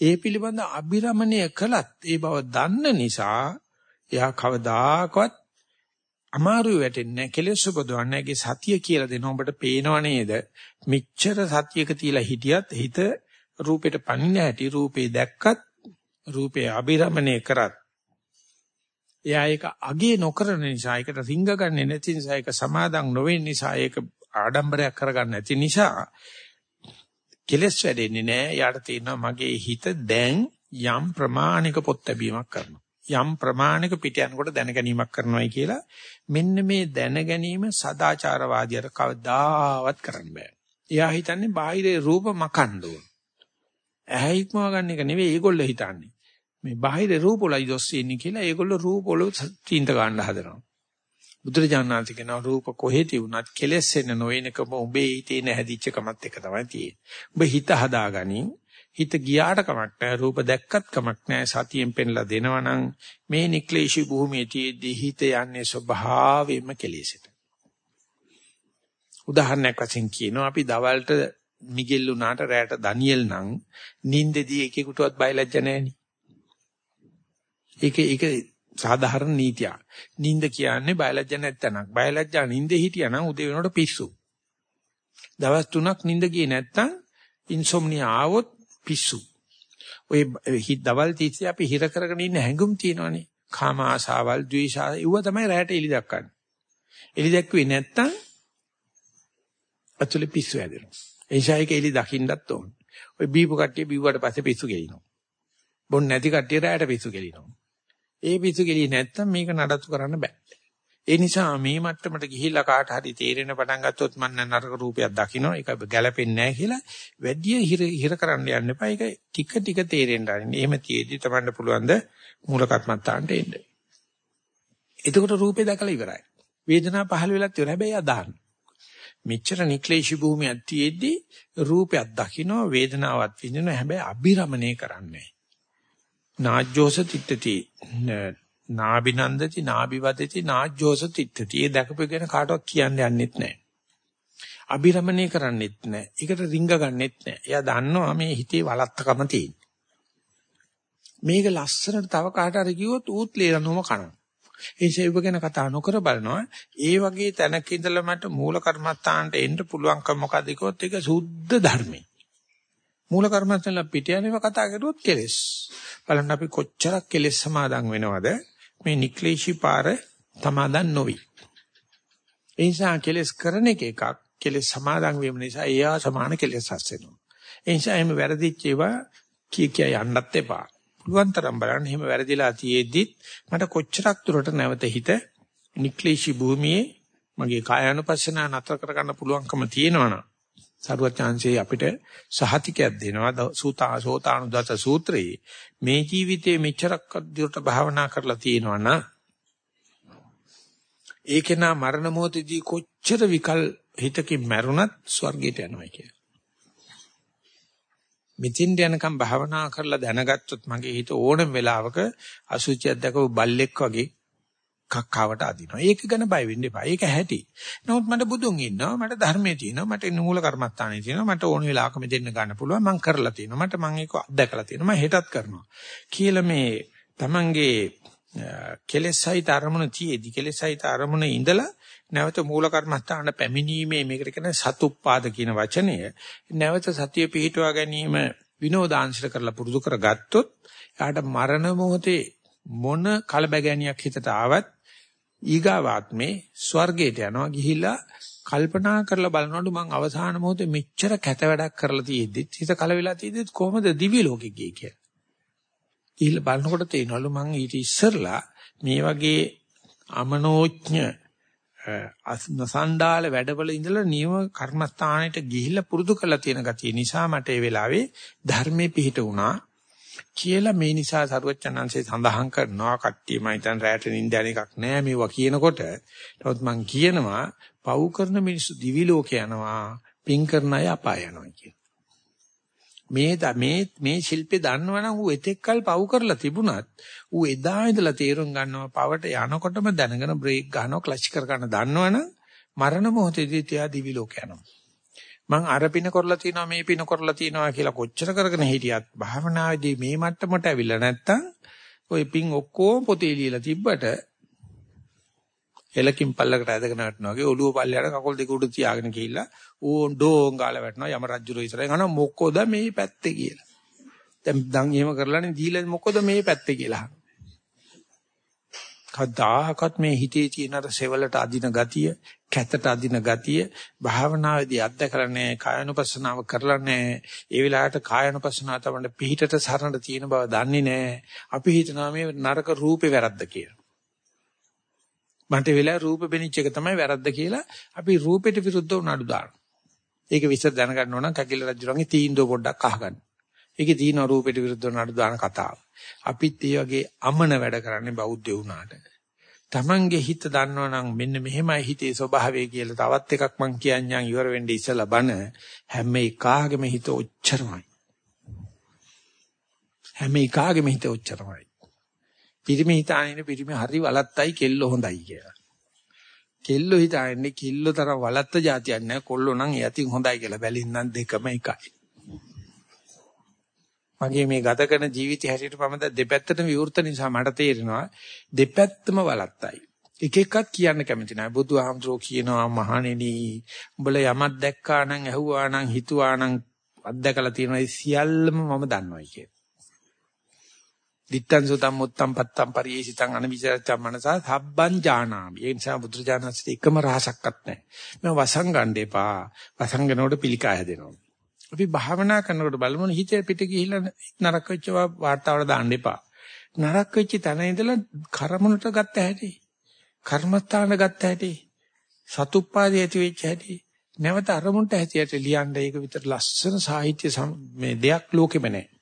ඒ පිළිබඳ අභිරමණය කළත් ඒ බව දන්න නිසා එයා කවදාකවත් අමාරු වැටෙන්නේ නැහැ කෙලෙස් උපදවන්නේ නැහැ. සතිය කියලා දෙන ඔබට පේනව නේද? මෙච්චර සතියක තියලා හිටියත් හිත රූපෙට පන්නේ නැටි රූපේ දැක්කත් රූපේ අබිරමණය කරත් එයා ඒක අගේ නොකරන නිසා ඒකට රිංග ගන්නෙ නැති නිසා ඒක සමාදම් නොවෙන නිසා ඒක ආඩම්බරයක් කරගන්න නැති නිසා කෙලස් වැඩෙන්නේ නැහැ. යාට තේරෙනවා මගේ හිත දැන් යම් ප්‍රමාණික පොත් ලැබීමක් කරනවා. යම් ප්‍රමාණික පිට යනකොට දැන ගැනීමක් කරනවායි කියලා මෙන්න මේ දැන ගැනීම සදාචාරවාදියට කවදාවත් කරන්න බෑ. එයා හිතන්නේ බාහිරේ රූප මකන්න ඕන. ඇහැ ඉක්මව ගන්න එක නෙවෙයි ඒගොල්ලෝ හිතන්නේ. මේ බාහිර රූප වලයි දොස් ඉන්නේ කියලා ඒගොල්ලෝ රූප වල තීන්ත ගන්න හදනවා. බුදුරජාණන් කියනවා රූප කොහෙ තියුණත් කෙලෙස් එන්න නොවනකම ඔබේ හිතේ නැහැදිච්ච කමත් එක තමයි තියෙන්නේ. ඔබ හිත හදාගනින් හිත ගියාට කමක් නැහැ රූප දැක්කත් කමක් නැහැ සතියෙන් පෙන්ලා දෙනවනම් මේ නික්ලේශී භූමියේදී හිත යන්නේ ස්වභාවයෙන්ම කෙලෙසට. උදාහරණයක් වශයෙන් කියනවා අපි දවල්ට මිගෙල් උනාට රැට ඩැනියෙල් නම් නිින්දෙදී එකෙකුටවත් බයලජ්ජ නැහෙනි. ඒක ඒක සාධාරණ නීතියක්. නිින්ද කියන්නේ බයලජ්ජ නැත්තනක්. බයලජ්ජා නිින්දේ හිටියානම් උදේ වෙනකොට පිස්සු. දවස් 3ක් නිින්ද ගියේ නැත්තම් ඉන්සොම්නියා ආවොත් පිස්සු. ඔය හිත දවල් තිස්සේ අපි හිර කරගෙන ඉන්න හැඟුම් තියෙනවනේ. කාම ආසාවල්, ද්වේෂ ඒව තමයි රැට එලි දක්වන්නේ. එලි දැක්ුවේ නැත්තම් අතුලේ පිස්සු හැදෙනවා. ඒ නිසා ඒක එලි දකින්නත් ඕන. ඔය බීපු කට්ටිය බිව්වට පස්සේ පිස්සු ගෙලිනවා. බොන් නැති කට්ටිය රැට පිස්සු ගෙලිනවා. ඒ පිස්සු ගෙලිය නැත්තම් මේක නඩත්තු කරන්න බෑ. ඒ නිසා මේ මට්ටමට ගිහිල්ලා කාට හරි තේරෙන පටන් ගත්තොත් මම නරක රූපයක් දකින්න ඒක ගැළපෙන්නේ නැහැ කියලා වැඩි හිර හිර කරන්න යන්න එපා. ඒක ටික ටික තේරෙන්න ආරින්න. එහෙම තියේදී තමන්න පුළුවන් ද මූල කර්මත්තාන්ට එන්න. එතකොට රූපේ දැකලා ඉවරයි. වේදනාව පහළ වෙලත් ඉවරයි. හැබැයි අදහන්න. මෙච්චර නික්ලේශී භූමියක් තියේදී රූපයක් දකින්න වේදනාවක් විඳිනවා. හැබැයි අබිරමණය කරන්නේ නාජ්ජෝස තිට්ඨති නාබිනන්දති නාබිවදති නාජ්ජෝස තිට්ඨති. ඒ දැකපු ගැන කාටවත් කියන්න යන්නෙත් නැහැ. අබිරමණය කරන්නෙත් නැහැ. ඒකට රිංග ගන්නෙත් නැහැ. එයා දන්නවා මේ හිතේ වලත්තකම තියෙන. මේක ලස්සනට තව කාට හරි කිව්වොත් ඌත් ලේරනොම කනවා. ඒ සේව ගැන කතා නොකර බලනවා. ඒ වගේ තැනක ඉඳලා මට මූල කර්මස්ථානට එන්න පුළුවන්කම මොකද කිව්වොත් ඒක සුද්ධ ධර්මයි. මූල කර්මස්ථාන පිට යනව කතා කරුවොත් කෙලස්. බලන්න අපි කොච්චරක් කෙලස් සමාදන් වෙනවද? මේ නික්ලේශී පාර සමාදන් නොවි. ඒ නිසා කෙලස් කරන එක එකක් කෙලස් සමාදන් වීම නිසා එයා සමාන කෙලස් හස් වෙනවා. ඒ නිසා එහෙම වැරදිච්ච ඒවා කී කිය යන්නත් එපා. පුළුවන් තරම් බලන්න එහෙම වැරදිලා තියේද්දි මට කොච්චරක් දුරට නැවත හිත නික්ලේශී භූමියේ මගේ කායानुපස්සන නතර කරගන්න පුළුවන්කම තියෙනවනම් සරුවත් chance අපිට සහතිකයක් දෙනවා සූතා සෝතානුදත සූත්‍රයේ මේ ජීවිතේ මෙච්චරක් දුරට භාවනා කරලා තියෙනවා නම් ඒකේනා මරණ මොහොතදී කොච්චර විකල් හිතකින් මැරුණත් ස්වර්ගයට යනවා කියලා. මෙතින් යනකම් භාවනා කරලා දැනගත්තොත් මගේ හිත ඕනම වෙලාවක අසුචියක් දැකව බල්ලෙක් වගේ කක්කාවට අදිනවා. ඒක ගැන බය වෙන්න එපා. ඒක ඇහැටි. නමුත් මට බුදුන් ඉන්නවා, මට ධර්මයේ තියෙනවා, මට නූල කර්මස්ථානේ තියෙනවා, මට ඕන වෙලාවක මෙතෙන්න ගන්න පුළුවන්. මම කරලා තියෙනවා. මට මම ඒක අත්දැකලා තියෙනවා. මම හෙටත් කරනවා. කියලා මේ Tamange කෙලෙසයිත අරමුණ තියේදී කෙලෙසයිත අරමුණ ඉඳලා නැවත මූල කර්මස්ථාන පැමිණීමේ මේකට කියන සතුප්පාද කියන වචනය නැවත සතිය පිහිටුවා ගැනීම විනෝදාංශ කරලා පුරුදු කරගත්තොත් යාට මරණ මොහොතේ මොන කලබගැනියක් හිතට ආවත් ඊගාවාත්මේ ස්වර්ගයට යනවා ගිහිල්ලා කල්පනා කරලා බලනකොට මං අවසාන මොහොතේ මෙච්චර කැත වැඩක් කරලා තියෙද්දි හිත කල වෙලා තියෙද්දි කොහොමද දිවි ලෝකෙ ගියේ කියලා. ගිහිල්ලා බලනකොට තේනවලු මං ඊට ඉස්සරලා මේ වගේ අමනෝඥ අසන්ඩාල වැඩවල ඉඳලා නියම කර්මස්ථානෙට ගිහිල්ලා පුරුදු කරලා තියෙන ගතිය නිසා මට ඒ වෙලාවේ ධර්මයේ පිහිට වුණා. කියලා මේ නිසා සරුවච්චන්හන්සේ සඳහන් කරනවා කට්ටිය මම හිතන් රැට නිින්ද යන එකක් නෑ මේවා කියනකොට නමුත් මම කියනවා පව් කරන මිනිස්සු දිවි ලෝක යනවා පින් කරන අය අපාය යනවා කියන මේ මේ මේ ශිල්පේ දන්නවනම් ඌ එතෙක්කල් පව් කරලා තිබුණත් ඌ එදා ඉඳලා තීරුම් ගන්නවා පවට යනකොටම දැනගෙන බ්‍රේක් ගන්නවා ක්ලච් කර ගන්න දන්නවනම් මරණ මොහොතේදී තියා දිවි ලෝක යනවා. මං අර පින කරලා තිනවා මේ පින කරලා තිනවා කියලා කොච්චර කරගෙන හිටියත් භාවනාවේදී මේ මට්ටමට ඇවිල්ලා නැත්තම් ওই පිං ඔක්කොම පොතේ ලියලා තිබ්බට එලකින් පල්ලකට ඇදගෙන වැටෙනවා වගේ ඔළුව පල්ලයට කකුල් දෙක උඩ තියාගෙන ගිහිල්ලා ඕන් ඩෝන් ගාලා වැටෙනවා යම රජුරෝ ඉස්සරහින් අහනවා මොකද මේ පැත්තේ කියලා. දැන් දැන් එහෙම කරලානේ දීලා මොකද මේ පැත්තේ කියලා අහනවා. කවදාහකත් මේ හිතේ තියෙන අර සෙවලට අදින ගතිය, කැතට අදින ගතිය භාවනාවේදී අත්දකලා නැහැ, කායනුපස්සනාව කරලා නැහැ. ඒ වෙලාවට කායනුපස්සනාව තමයි පිහිටට සරණ තියෙන බව දන්නේ නැහැ. අපි හිතනවා මේ නරක රූපේ වැරද්ද කියලා. මන්ට වෙලා රූප බෙනිච්ච එක තමයි වැරද්ද කියලා අපි රූපෙට විරුද්ධව නඩු දානවා. ඒක විස්තර දැනගන්න ඕන නම් කකිල රජුරන්ගේ තීන්දුව පොඩ්ඩක් අහගන්න. ඒකේ තියෙන රූපෙට විරුද්ධව නඩු දාන කතාව. අපිත් ඒ වගේ අමන වැඩ කරන්නේ බෞද්ධ වුණාට. Tamange හිත දන්නවනම් මෙන්න මෙහෙමයි හිතේ ස්වභාවය කියලා තවත් එකක් මං කියන්නම් ඉවර වෙන්නේ ඉස්සලා බන හැම එකාගේම හිත ඔච්චරමයි. හැම එකාගේම හිත ඔච්චරමයි. පිරිමි හිතානින පිරිමි හරි වලත්තයි කෙල්ල හොඳයි කියලා. කෙල්ල හිතාන්නේ කිල්ල තරම් වලත්ත જાතියක් නැහැ කොල්ලෝ නම් එයතින් හොඳයි කියලා බැලින්නම් දෙකම එකයි. මගේ මේ ගත කරන ජීවිතය හැටියට මම දැන් දෙපැත්තටම විවෘත නිසා මට තේරෙනවා දෙපැත්තම වලත්තයි. එක එකක් කියන්න කැමති නැහැ. බුදුහාමුදුරෝ කියනවා මහණෙනි උඹලා යමක් දැක්කා නම් ඇහුවා නම් හිතුවා නම් අත්දකලා තියෙනවා සියල්ලම මම දන්නවයි කියලා. දිත්තං සුතං මුත්තං පත්තං පරියේසිතං අනවිචරච්ඡම් මනසා සබ්බං ජානාමි. ඒ නිසා බුදුරජාණන්සේ එකම රහසක්වත් නැහැ. මම වසංගණ්ඩ එපා. වසංගනෝඩ පිළිකා හැදෙනවා. අපි භාවනා කරනකොට බලමු හිතේ පිට ගිහිල්ලා නරක වෙච්ච වාර්තාවල දාන්න එපා. නරක වෙච්ච තැන ඉඳලා කර්මනට ගත්ත හැටි. කර්මස්ථාන ගත්ත හැටි. සතුප්පාදී ඇති වෙච්ච හැටි. නැවත අරමුණට හැටියට ලියන්න ඒක විතර ලස්සන සාහිත්‍ය මේ දෙයක් ලෝකෙම නැහැ.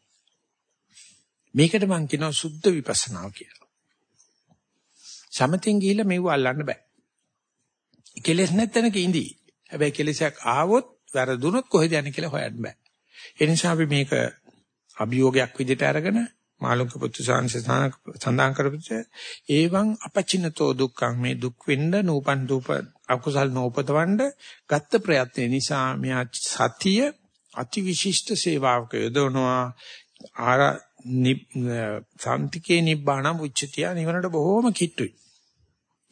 මේකට මම කියනවා සුද්ධ විපස්සනාව කියලා. සමතින් ගිහිල්ලා මෙව අල්ලන්න බෑ. කෙලෙස් නැත්නම් ඉඳී. හැබැයි කෙලෙසක් ආවොත් වැරදුනොත් කොහෙද යන්නේ කියලා හොයන්න බෑ. ඒ නිසා අපි මේක අභියෝගයක් විදිහට අරගෙන මාළුක පුත්තු සාංශ සඳහන් කරපිට ඒවං අපචිනතෝ දුක්ඛං මේ දුක් වෙන්න නූපන් දූප අකුසල් නෝපතවන්න ගත්ත ප්‍රයත්න නිසා මෙයා සතිය අතිවිශිෂ්ට සේවාවක යොදවනවා ආර සම්තිකේ නිබ්බාණ උච්චතිය නිවනට බොහෝම කිට්ටුයි.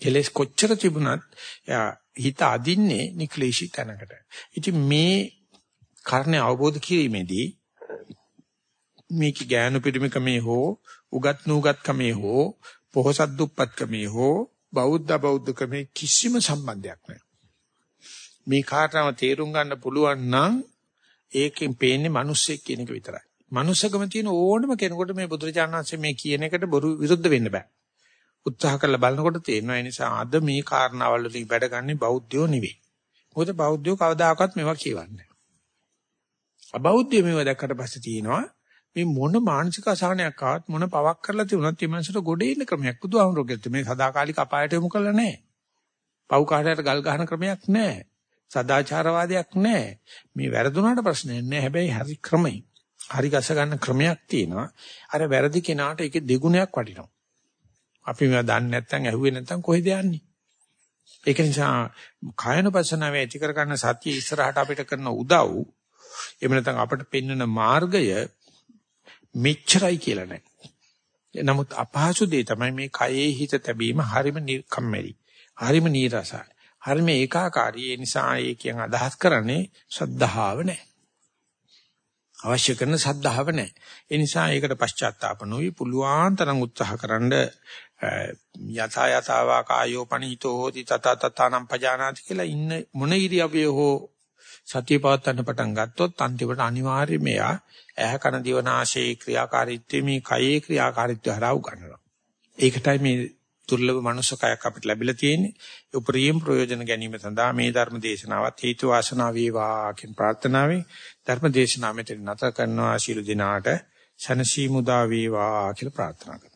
කෙලස් කොච්චර තිබුණත් එයා හිත අදින්නේ නික්ලේශී තැනකට. ඉතින් මේ කාරණේ අවබෝධ කිරීමේදී මේක ඥාන පිරිමකමේ හෝ උගත් නූගත්කමේ හෝ පොහසත් දුප්පත්කමේ හෝ බෞද්ධ බෞද්ධකමේ කිසිම සම්බන්ධයක් නැහැ. මේ කාරණාව තේරුම් ගන්න පුළුවන් නම් ඒකෙන් පේන්නේ මිනිස්සෙක් කියන එක විතරයි. මනුස්සකම තියෙන ඕනම කෙනෙකුට මේ බුදුරජාණන්සේ මේ කියන එකට බොරු විරුද්ධ වෙන්න බෑ. උත්සාහ කරලා බලනකොට තේරෙනවා ඒ නිසා අද මේ කාරණාවල් වලින් වැඩගන්නේ බෞද්ධයෝ නෙවෙයි. මොකද බෞද්ධයෝ කවදාකවත් මේවා කියවන්නේ අබෞද්ධයෝ මේවා දැක්කට පස්සේ තියෙනවා මේ මොන මානසික අසහනයක් ආවත් මොන පවක් කරලා තිබුණත් මේ මනසට ගොඩේ ඉන්න ක්‍රමයක් බුදුහාමුදුරුවෝ මේ සදාකාලික අපායට යොමු කරලා නැහැ. පව් කාටයට ගල් ගහන ක්‍රමයක් නැහැ. සදාචාරවාදයක් නැහැ. මේ වැරදුනාට ප්‍රශ්නයක් නැහැ. හැබැයි හරි ක්‍රමයි. හරි ගස ගන්න ක්‍රමයක් තියෙනවා. අර වැරදි කෙනාට ඒකේ දෙගුණයක් වටිනවා. අපි මේවා දන්නේ නැත්නම් ඇහුවේ නැත්නම් කොහෙද යන්නේ? ඒක නිසා කායනුපස්සනාවේ ඇති කර ගන්න සතිය ඉස්සරහට අපිට කරන උදව් එහෙම නැත්නම් අපිට පෙන්වන මාර්ගය මෙච්චරයි කියලා නෑ. නමුත් අපහසු දේ තමයි මේ කයේ හිත තැබීම හරිම කම්මැලි. හරිම නීරසයි. හරිම ඒකාකාරී. ඒ නිසා ඒ කියන අදහස් කරන්නේ ශ්‍රද්ධාව නෑ. අවශ්‍ය කරන සද්ධාව නැහැ. ඒ නිසා ඒකට පශ්චාත්තාප නොවි පුළුවන් තරම් උත්සාහකරනද යථා යතාවා කායෝ පනීතෝ හෝති තත තතනම් පජානාති කියලා ඉන්න මොන ඉරියව්වේ හෝ සතිය පවත්වන්න පටන් ගත්තොත් අන්තිමට අනිවාර්යයෙන් මෙයා ඇහ කන දිවනාශේ ක්‍රියාකාරීත්වයේ මේ කයේ ක්‍රියාකාරීත්වය හරහා උගන්වනවා. ඒකටයි මේ දුර්ලභ මනුෂ්‍යකයක් අපිට ලැබිලා තියෙන්නේ. උපරිම ප්‍රයෝජන ගැනීම සඳහා මේ ධර්ම දේශනාවත් හේතු වාසනා වේවා කියන ප්‍රාර්ථනාවෙන් ධර්ම දේශනාව මෙතන නැත කරනවා ශිළු දිනාට ශනසී මුදා වේවා කියලා ප්‍රාර්ථනා කරනවා.